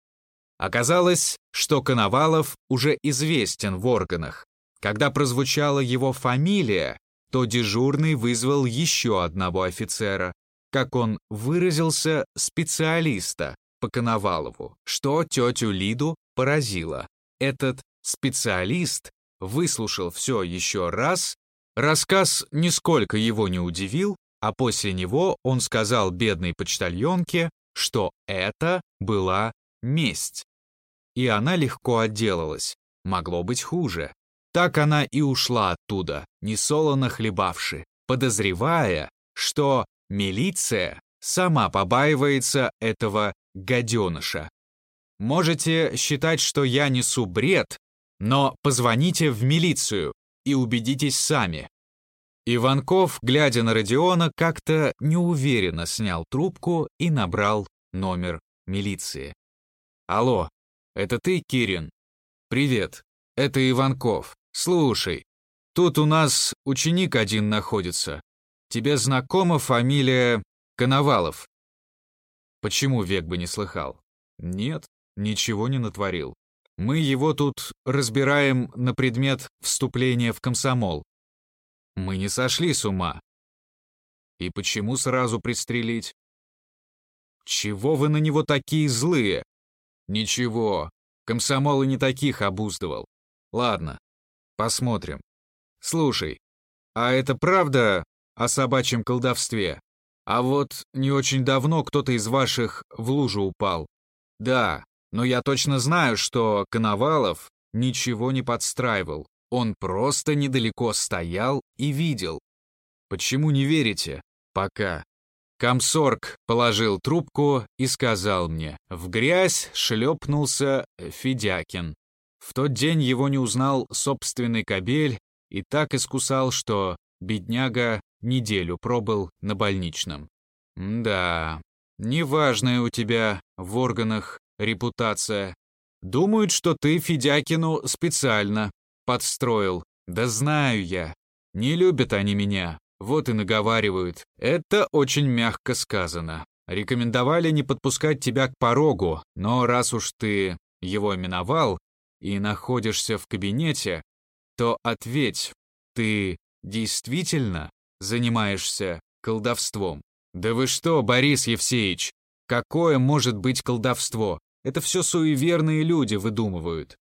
Оказалось, что Коновалов уже известен в органах. Когда прозвучала его фамилия, то дежурный вызвал еще одного офицера, как он выразился, специалиста по Коновалову, что тетю Лиду поразило. Этот специалист выслушал все еще раз, рассказ нисколько его не удивил, а после него он сказал бедной почтальонке, что это была месть. И она легко отделалась, могло быть хуже. Так она и ушла оттуда, несолоно хлебавши, подозревая, что милиция сама побаивается этого гаденыша. Можете считать, что я несу бред, но позвоните в милицию и убедитесь сами. Иванков, глядя на Родиона, как-то неуверенно снял трубку и набрал номер милиции. «Алло, это ты, Кирин?» «Привет, это Иванков. Слушай, тут у нас ученик один находится. Тебе знакома фамилия Коновалов?» «Почему век бы не слыхал?» «Нет, ничего не натворил. Мы его тут разбираем на предмет вступления в комсомол. Мы не сошли с ума. И почему сразу пристрелить? Чего вы на него такие злые? Ничего, комсомол и не таких обуздывал. Ладно, посмотрим. Слушай, а это правда о собачьем колдовстве? А вот не очень давно кто-то из ваших в лужу упал. Да, но я точно знаю, что Коновалов ничего не подстраивал. Он просто недалеко стоял и видел. Почему не верите? Пока. Комсорг положил трубку и сказал мне, в грязь шлепнулся Федякин. В тот день его не узнал собственный кобель и так искусал, что бедняга неделю пробыл на больничном. Да, неважная у тебя в органах репутация. Думают, что ты Федякину специально подстроил. Да знаю я. Не любят они меня, вот и наговаривают. Это очень мягко сказано. Рекомендовали не подпускать тебя к порогу, но раз уж ты его миновал и находишься в кабинете, то ответь, ты действительно занимаешься колдовством? Да вы что, Борис Евсеевич, какое может быть колдовство? Это все суеверные люди выдумывают.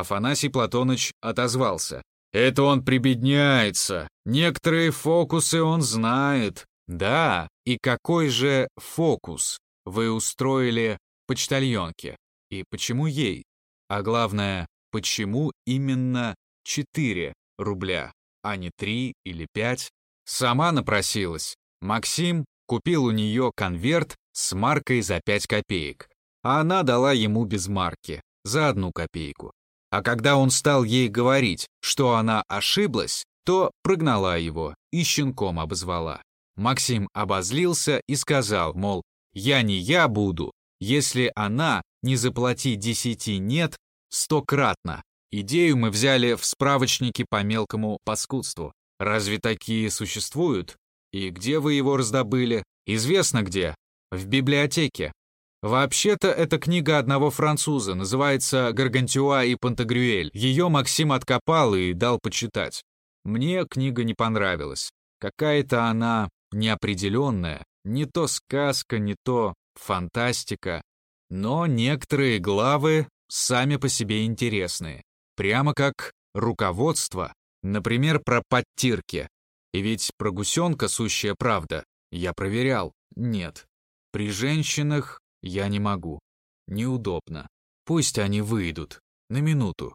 Афанасий Платоныч отозвался. Это он прибедняется. Некоторые фокусы он знает. Да, и какой же фокус вы устроили почтальонке? И почему ей? А главное, почему именно 4 рубля, а не 3 или 5? Сама напросилась. Максим купил у нее конверт с маркой за 5 копеек, а она дала ему без марки, за одну копейку. А когда он стал ей говорить, что она ошиблась, то прогнала его и щенком обозвала. Максим обозлился и сказал, мол, «Я не я буду, если она не заплати десяти нет стократно». Идею мы взяли в справочнике по мелкому паскудству. Разве такие существуют? И где вы его раздобыли? Известно где. В библиотеке. Вообще-то это книга одного француза, называется «Гаргантюа и Пантагрюэль». Ее Максим откопал и дал почитать. Мне книга не понравилась. Какая-то она неопределенная, не то сказка, не то фантастика. Но некоторые главы сами по себе интересные. Прямо как руководство, например, про подтирки. И ведь про гусенка сущая правда. Я проверял. Нет. При женщинах я не могу. Неудобно. Пусть они выйдут. На минуту.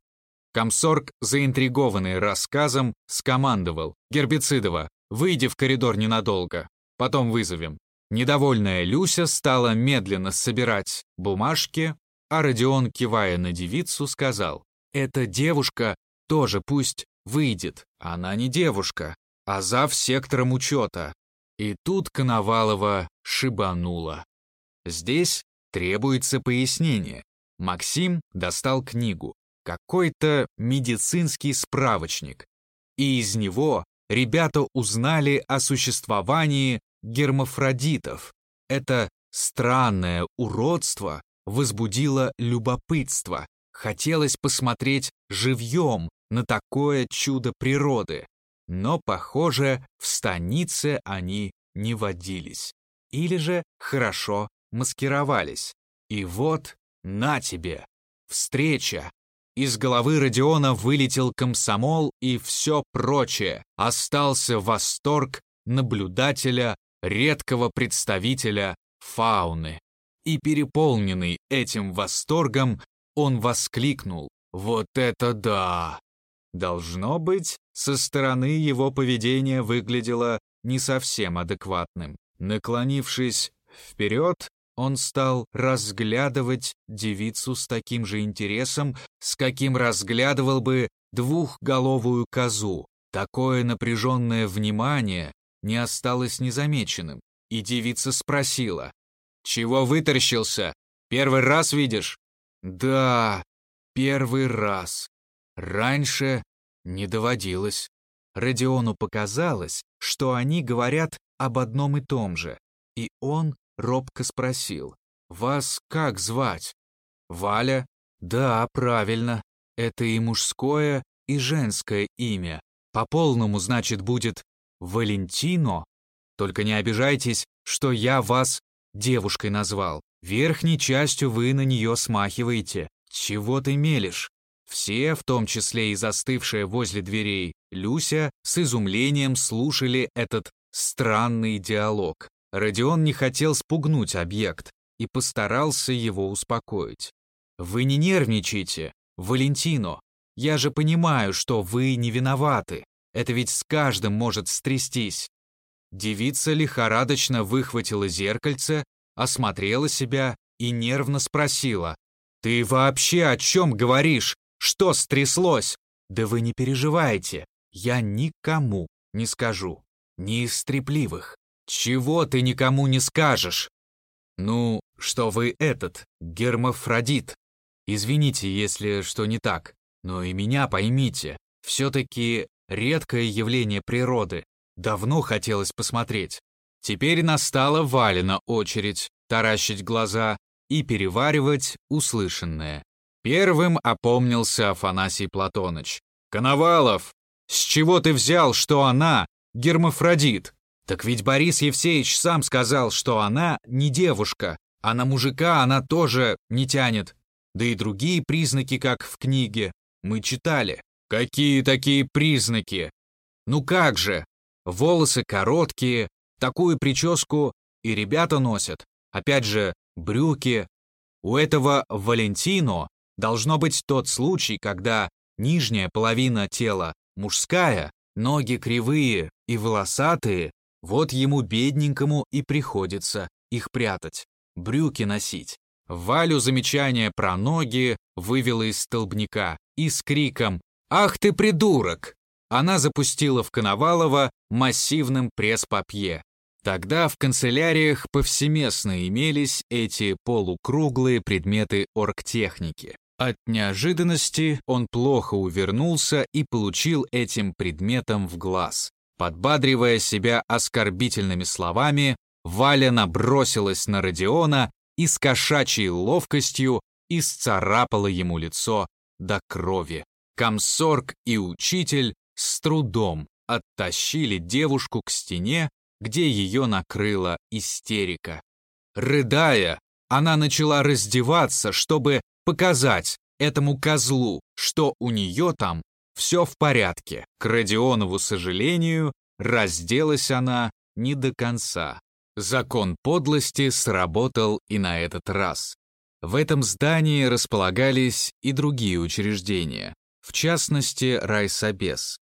Комсорг, заинтригованный рассказом, скомандовал. «Гербицидова, выйди в коридор ненадолго. Потом вызовем». Недовольная Люся стала медленно собирать бумажки, а Родион, кивая на девицу, сказал, «Эта девушка тоже пусть выйдет. Она не девушка, а зав сектором учета». И тут Коновалова шибанула. Здесь требуется пояснение. Максим достал книгу, какой-то медицинский справочник, и из него ребята узнали о существовании гермафродитов. Это странное уродство возбудило любопытство. Хотелось посмотреть живьем на такое чудо природы. Но, похоже, в станице они не водились. Или же хорошо маскировались. И вот, на тебе, встреча. Из головы Родиона вылетел комсомол и все прочее. Остался восторг наблюдателя, редкого представителя фауны. И переполненный этим восторгом, он воскликнул «Вот это да!». Должно быть, со стороны его поведение выглядело не совсем адекватным. Наклонившись вперед, он стал разглядывать девицу с таким же интересом, с каким разглядывал бы двухголовую козу. Такое напряженное внимание не осталось незамеченным, и девица спросила, «Чего вытаращился? Первый раз видишь?» «Да, первый раз. Раньше не доводилось». Родиону показалось, что они говорят об одном и том же, и он робко спросил. «Вас как звать?» «Валя?» «Да, правильно. Это и мужское, и женское имя. По-полному, значит, будет Валентино? Только не обижайтесь, что я вас девушкой назвал. Верхней частью вы на нее смахиваете. Чего ты мелешь?» Все, в том числе и застывшая возле дверей Люся, с изумлением слушали этот странный диалог. Родион не хотел спугнуть объект и постарался его успокоить. «Вы не нервничайте, Валентино. Я же понимаю, что вы не виноваты. Это ведь с каждым может стрястись». Девица лихорадочно выхватила зеркальце, осмотрела себя и нервно спросила. «Ты вообще о чем говоришь? Что стряслось?» «Да вы не переживайте, я никому не скажу. Не из стрепливых. «Чего ты никому не скажешь?» «Ну, что вы этот, гермафродит. Извините, если что не так, но и меня поймите. Все-таки редкое явление природы. Давно хотелось посмотреть. Теперь настала Валина очередь таращить глаза и переваривать услышанное. Первым опомнился Афанасий Платоныч. «Коновалов, с чего ты взял, что она гермафродит?» Так ведь Борис Евсеевич сам сказал, что она не девушка, а на мужика она тоже не тянет. Да и другие признаки, как в книге, мы читали. Какие такие признаки? Ну как же? Волосы короткие, такую прическу и ребята носят. Опять же, брюки. У этого Валентино должно быть тот случай, когда нижняя половина тела мужская, ноги кривые и волосатые, вот ему бедненькому и приходится их прятать, брюки носить. Валю замечание про ноги вывело из столбняка и с криком «Ах ты придурок!» она запустила в Коновалова массивным пресс-папье. Тогда в канцеляриях повсеместно имелись эти полукруглые предметы оргтехники. От неожиданности он плохо увернулся и получил этим предметом в глаз. Подбадривая себя оскорбительными словами, Валя набросилась на Родиона и с кошачьей ловкостью исцарапала ему лицо до крови. Комсорг и учитель с трудом оттащили девушку к стене, где ее накрыла истерика. Рыдая, она начала раздеваться, чтобы показать этому козлу, что у нее там все в порядке. К Родионову сожалению, разделась она не до конца. Закон подлости сработал и на этот раз. В этом здании располагались и другие учреждения. в частности, райсобес.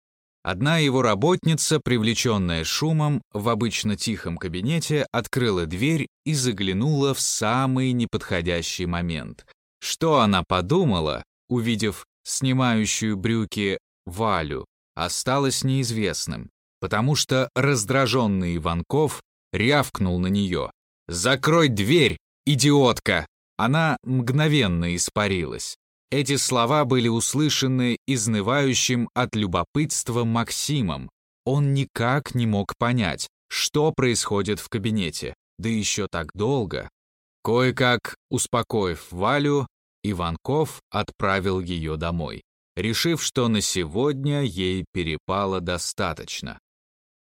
Одна его работница, привлеченная шумом, в обычно тихом кабинете открыла дверь и заглянула в самый неподходящий момент. Что она подумала, увидев снимающую брюки Валю, осталось неизвестным, потому что раздраженный Иванков рявкнул на нее. «Закрой дверь, идиотка!» Она мгновенно испарилась. Эти слова были услышаны изнывающим от любопытства Максимом. Он никак не мог понять, что происходит в кабинете, да еще так долго. Кое-как, успокоив Валю, Иванков отправил ее домой, решив, что на сегодня ей перепало достаточно.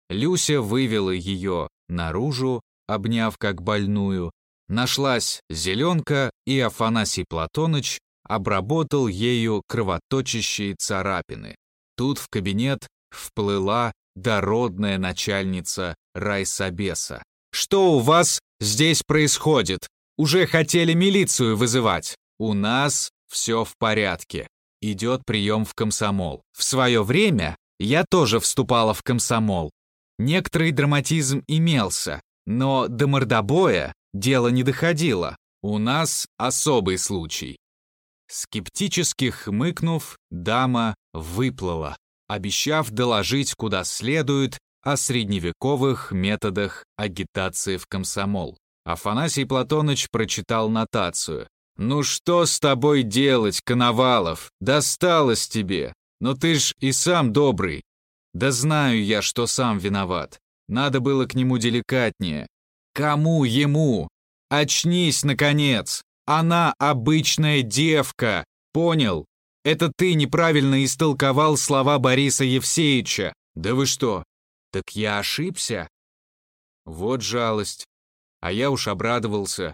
Люся вывела ее наружу, обняв как больную. Нашлась зеленка, и Афанасий Платоныч обработал ею кровоточащие царапины. Тут в кабинет вплыла дородная начальница райсобеса. «Что у вас здесь происходит? Уже хотели милицию вызывать. У нас все в порядке. Идет прием в комсомол. В свое время я тоже вступала в комсомол. Некоторый драматизм имелся, но до мордобоя дело не доходило. У нас особый случай. Скептически хмыкнув, дама выплыла, обещав доложить куда следует о средневековых методах агитации в комсомол. Афанасий Платоныч прочитал нотацию. «Ну что с тобой делать, Коновалов? Досталось тебе. Но ты ж и сам добрый. Да знаю я, что сам виноват. Надо было к нему деликатнее. Кому ему? Очнись, наконец!» Она обычная девка, понял? Это ты неправильно истолковал слова Бориса Евсеевича. Да вы что? Так я ошибся? Вот жалость. А я уж обрадовался.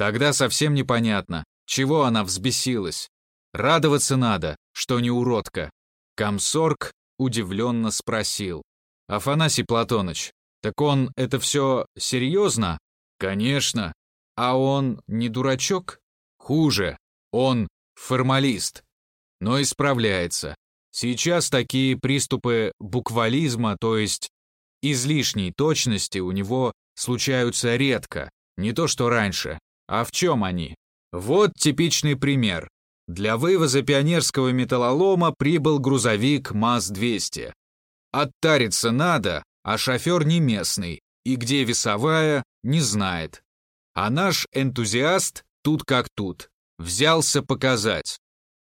Тогда совсем непонятно, чего она взбесилась. Радоваться надо, что не уродка. Комсорг удивленно спросил. Афанасий Платоныч, так он это все серьезно? Конечно, а он не дурачок? Хуже, он формалист. Но исправляется. Сейчас такие приступы буквализма, то есть излишней точности, у него случаются редко. Не то что раньше. А в чем они? Вот типичный пример. Для вывоза пионерского металлолома прибыл грузовик МАЗ-200. Оттариться надо, а шофер не местный, и где весовая, не знает. А наш энтузиаст тут как тут. Взялся показать.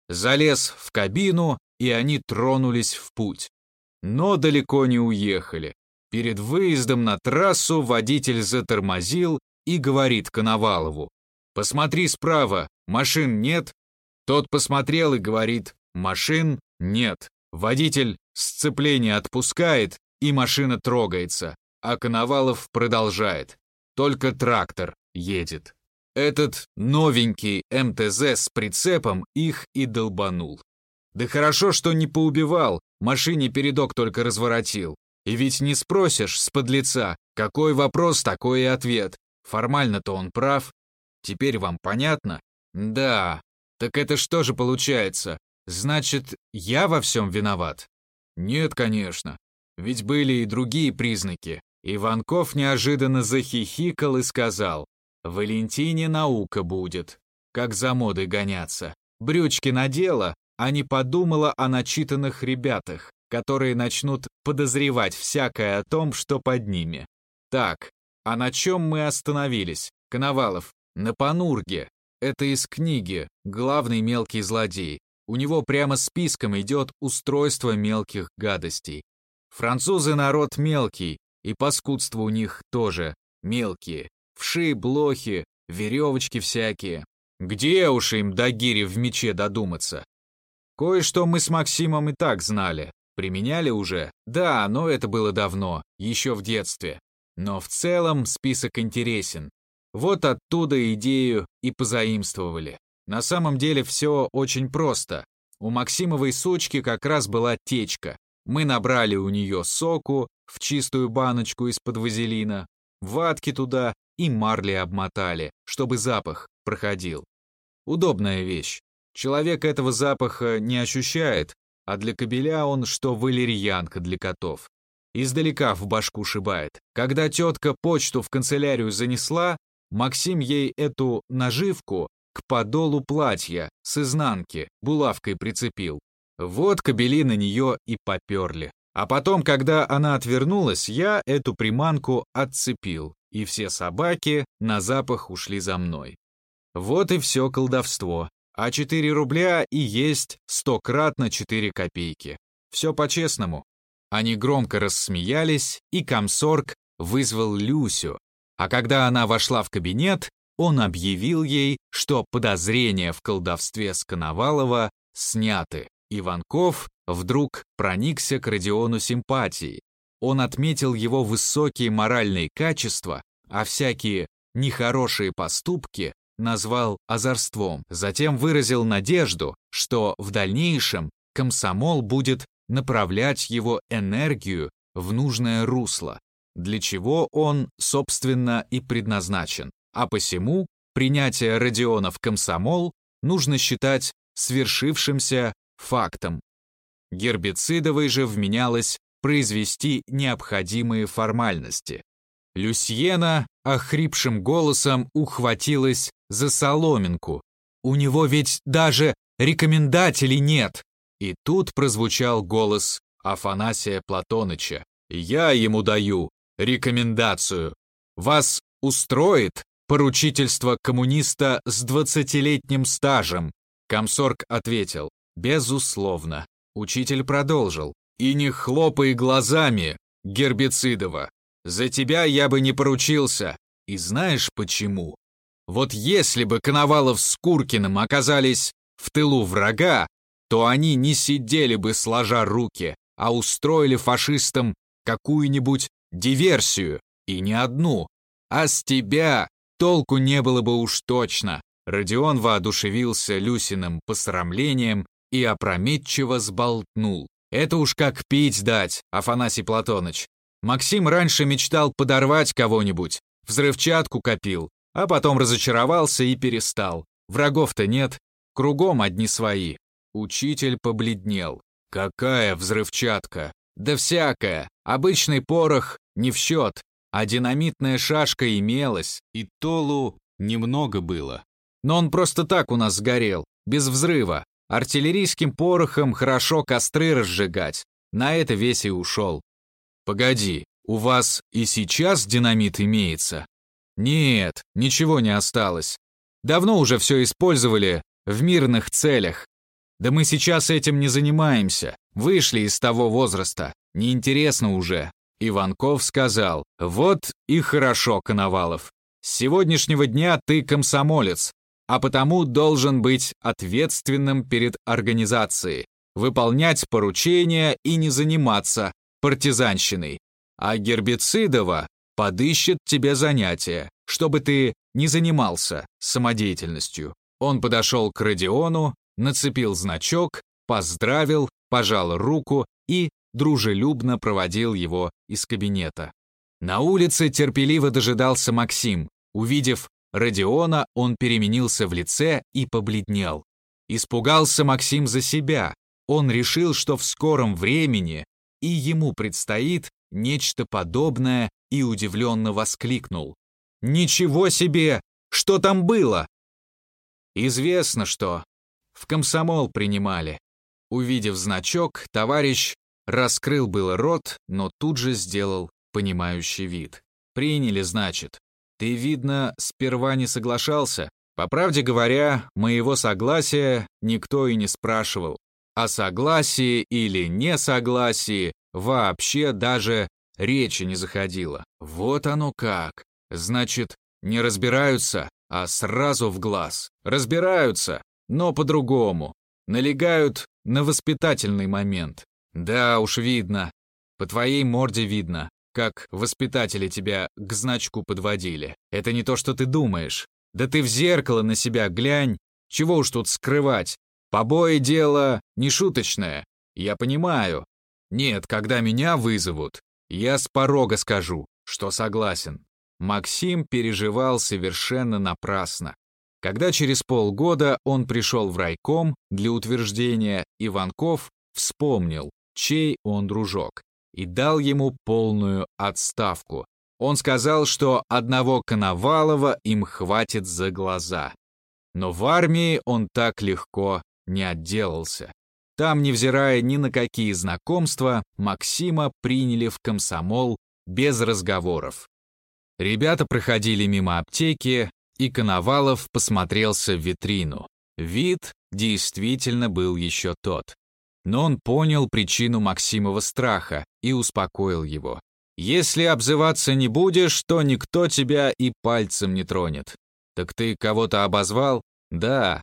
Залез в кабину, и они тронулись в путь. Но далеко не уехали. Перед выездом на трассу водитель затормозил и говорит Коновалову. «Посмотри справа, машин нет?» Тот посмотрел и говорит, «Машин нет». Водитель сцепление отпускает, и машина трогается, а Коновалов продолжает. Только трактор едет. Этот новенький МТЗ с прицепом их и долбанул. Да хорошо, что не поубивал, машине передок только разворотил. И ведь не спросишь с подлеца, какой вопрос, такой и ответ. Формально-то он прав. Теперь вам понятно? Да. Так это что же получается? Значит, я во всем виноват? Нет, конечно. Ведь были и другие признаки. Иванков неожиданно захихикал и сказал, Валентине наука будет, как за модой гоняться. Брючки надела, а не подумала о начитанных ребятах, которые начнут подозревать всякое о том, что под ними. Так, а на чем мы остановились? Коновалов, на Панурге. Это из книги «Главный мелкий злодей». У него прямо списком идет устройство мелких гадостей. Французы народ мелкий, и паскудство у них тоже мелкие. Вши, блохи, веревочки всякие. Где уж им до гири в мече додуматься? Кое-что мы с Максимом и так знали. Применяли уже? Да, но это было давно, еще в детстве. Но в целом список интересен. Вот оттуда идею и позаимствовали. На самом деле все очень просто. У Максимовой сучки как раз была течка. Мы набрали у нее соку в чистую баночку из-под вазелина, ватки туда и марли обмотали, чтобы запах проходил. Удобная вещь. Человек этого запаха не ощущает, а для кобеля он что валерьянка для котов. Издалека в башку шибает. Когда тетка почту в канцелярию занесла, Максим ей эту наживку к подолу платья с изнанки булавкой прицепил. Вот кобели на нее и поперли. А потом, когда она отвернулась, я эту приманку отцепил, и все собаки на запах ушли за мной. Вот и все колдовство. А 4 рубля и есть стократно 4 копейки. Все по-честному. Они громко рассмеялись, и комсорг вызвал Люсю. А когда она вошла в кабинет, он объявил ей, что подозрения в колдовстве Сконовалова сняты. Иванков вдруг проникся к Родиону симпатией. Он отметил его высокие моральные качества, а всякие нехорошие поступки назвал озорством. Затем выразил надежду, что в дальнейшем комсомол будет направлять его энергию в нужное русло, для чего он, собственно, и предназначен. А посему принятие Родиона в комсомол нужно считать свершившимся фактом. Гербицидовой же вменялось произвести необходимые формальности. Люсьена охрипшим голосом ухватилась за соломинку. У него ведь даже рекомендателей нет. И тут прозвучал голос Афанасия Платоныча. «Я ему даю рекомендацию. Вас устроит поручительство коммуниста с двадцатилетним стажем?» Комсорг ответил. «Безусловно». Учитель продолжил. «И не хлопай глазами, Гербицидова. За тебя я бы не поручился. И знаешь почему? Вот если бы Коновалов с Куркиным оказались в тылу врага, то они не сидели бы сложа руки, а устроили фашистам какую-нибудь диверсию, и не одну. А с тебя толку не было бы уж точно. Родион воодушевился Люсиным посрамлением и опрометчиво сболтнул. Это уж как пить дать, Афанасий Платоныч. Максим раньше мечтал подорвать кого-нибудь, взрывчатку копил, а потом разочаровался и перестал. Врагов-то нет, кругом одни свои. Учитель побледнел. Какая взрывчатка? Да всякая. Обычный порох не в счет, а динамитная шашка имелась, и толу немного было. Но он просто так у нас сгорел, без взрыва. Артиллерийским порохом хорошо костры разжигать. На это весь и ушел. Погоди, у вас и сейчас динамит имеется? Нет, ничего не осталось. Давно уже все использовали в мирных целях. Да мы сейчас этим не занимаемся. Вышли из того возраста. Неинтересно уже. Иванков сказал, вот и хорошо, Коновалов. С сегодняшнего дня ты комсомолец, а потому должен быть ответственным перед организацией, выполнять поручения и не заниматься партизанщиной. А Гербицидова подыщет тебе занятие, чтобы ты не занимался самодеятельностью. Он подошел к Родиону, нацепил значок, поздравил, пожал руку и дружелюбно проводил его из кабинета. На улице терпеливо дожидался Максим. Увидев Родиона, он переменился в лице и побледнел. Испугался Максим за себя. Он решил, что в скором времени и ему предстоит нечто подобное и удивленно воскликнул. «Ничего себе! Что там было?» «Известно, что. В комсомол принимали». Увидев значок, товарищ раскрыл было рот, но тут же сделал понимающий вид. «Приняли, значит. Ты, видно, сперва не соглашался. По правде говоря, моего согласия никто и не спрашивал. О согласии или несогласии вообще даже речи не заходило. Вот оно как. Значит, не разбираются, а сразу в глаз. Разбираются, но по-другому. Налегают на воспитательный момент. Да уж видно. По твоей морде видно, как воспитатели тебя к значку подводили. Это не то, что ты думаешь. Да ты в зеркало на себя глянь. Чего уж тут скрывать. Побои дело не шуточное. Я понимаю. Нет, когда меня вызовут, я с порога скажу, что согласен. Максим переживал совершенно напрасно. Когда через полгода он пришел в райком для утверждения, Иванков вспомнил, чей он дружок, и дал ему полную отставку. Он сказал, что одного Коновалова им хватит за глаза. Но в армии он так легко не отделался. Там, невзирая ни на какие знакомства, Максима приняли в комсомол без разговоров. Ребята проходили мимо аптеки, и Коновалов посмотрелся в витрину. Вид действительно был еще тот. Но он понял причину Максимова страха и успокоил его. «Если обзываться не будешь, то никто тебя и пальцем не тронет. Так ты кого-то обозвал? Да.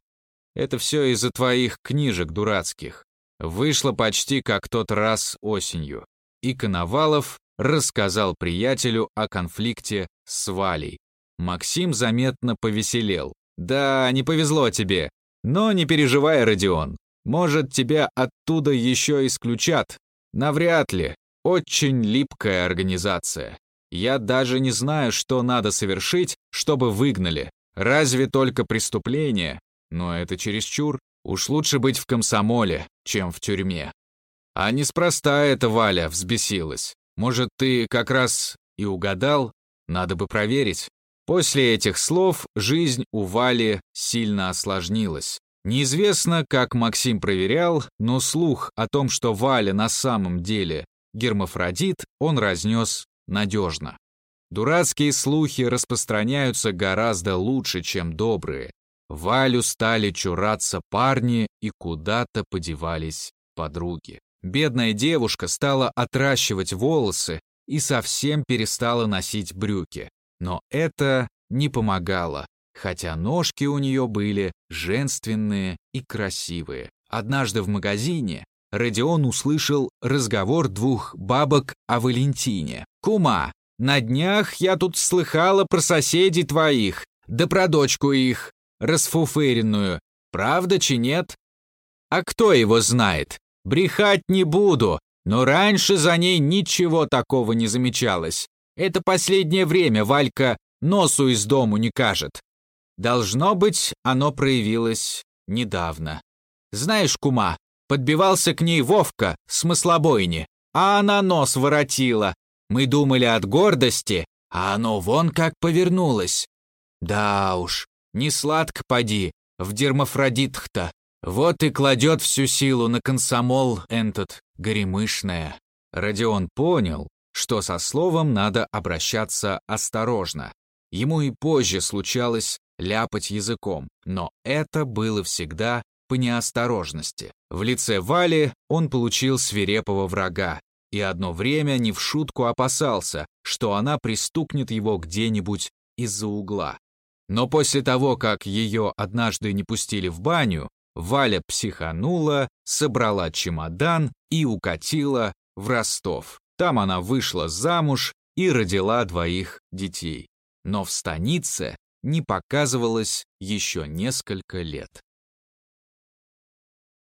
Это все из-за твоих книжек дурацких. Вышло почти как тот раз осенью. И Коновалов рассказал приятелю о конфликте с Валей. Максим заметно повеселел. «Да, не повезло тебе. Но не переживай, Родион. Может, тебя оттуда еще исключат? Навряд ли. Очень липкая организация. Я даже не знаю, что надо совершить, чтобы выгнали. Разве только преступление? Но это чересчур. Уж лучше быть в комсомоле, чем в тюрьме. А неспроста это Валя взбесилась. Может, ты как раз и угадал? Надо бы проверить. После этих слов жизнь у Вали сильно осложнилась. Неизвестно, как Максим проверял, но слух о том, что Валя на самом деле гермафродит, он разнес надежно. Дурацкие слухи распространяются гораздо лучше, чем добрые. Валю стали чураться парни и куда-то подевались подруги. Бедная девушка стала отращивать волосы и совсем перестала носить брюки. Но это не помогало, хотя ножки у нее были женственные и красивые. Однажды в магазине Родион услышал разговор двух бабок о Валентине. «Кума, на днях я тут слыхала про соседей твоих, да про дочку их, расфуфыренную. Правда чи нет? А кто его знает? Брехать не буду, но раньше за ней ничего такого не замечалось. Это последнее время Валька носу из дому не кажет. Должно быть, оно проявилось недавно. Знаешь, кума, подбивался к ней Вовка с маслобойни, а она нос воротила. Мы думали от гордости, а оно вон как повернулось. Да уж, не сладко поди, в дермафродитах-то. Вот и кладет всю силу на комсомол этот горемышная. Родион понял, что со словом надо обращаться осторожно. Ему и позже случалось ляпать языком, но это было всегда по неосторожности. В лице Вали он получил свирепого врага и одно время не в шутку опасался, что она пристукнет его где-нибудь из-за угла. Но после того, как ее однажды не пустили в баню, Валя психанула, собрала чемодан и укатила в Ростов. Там она вышла замуж и родила двоих детей. Но в станице не показывалась еще несколько лет.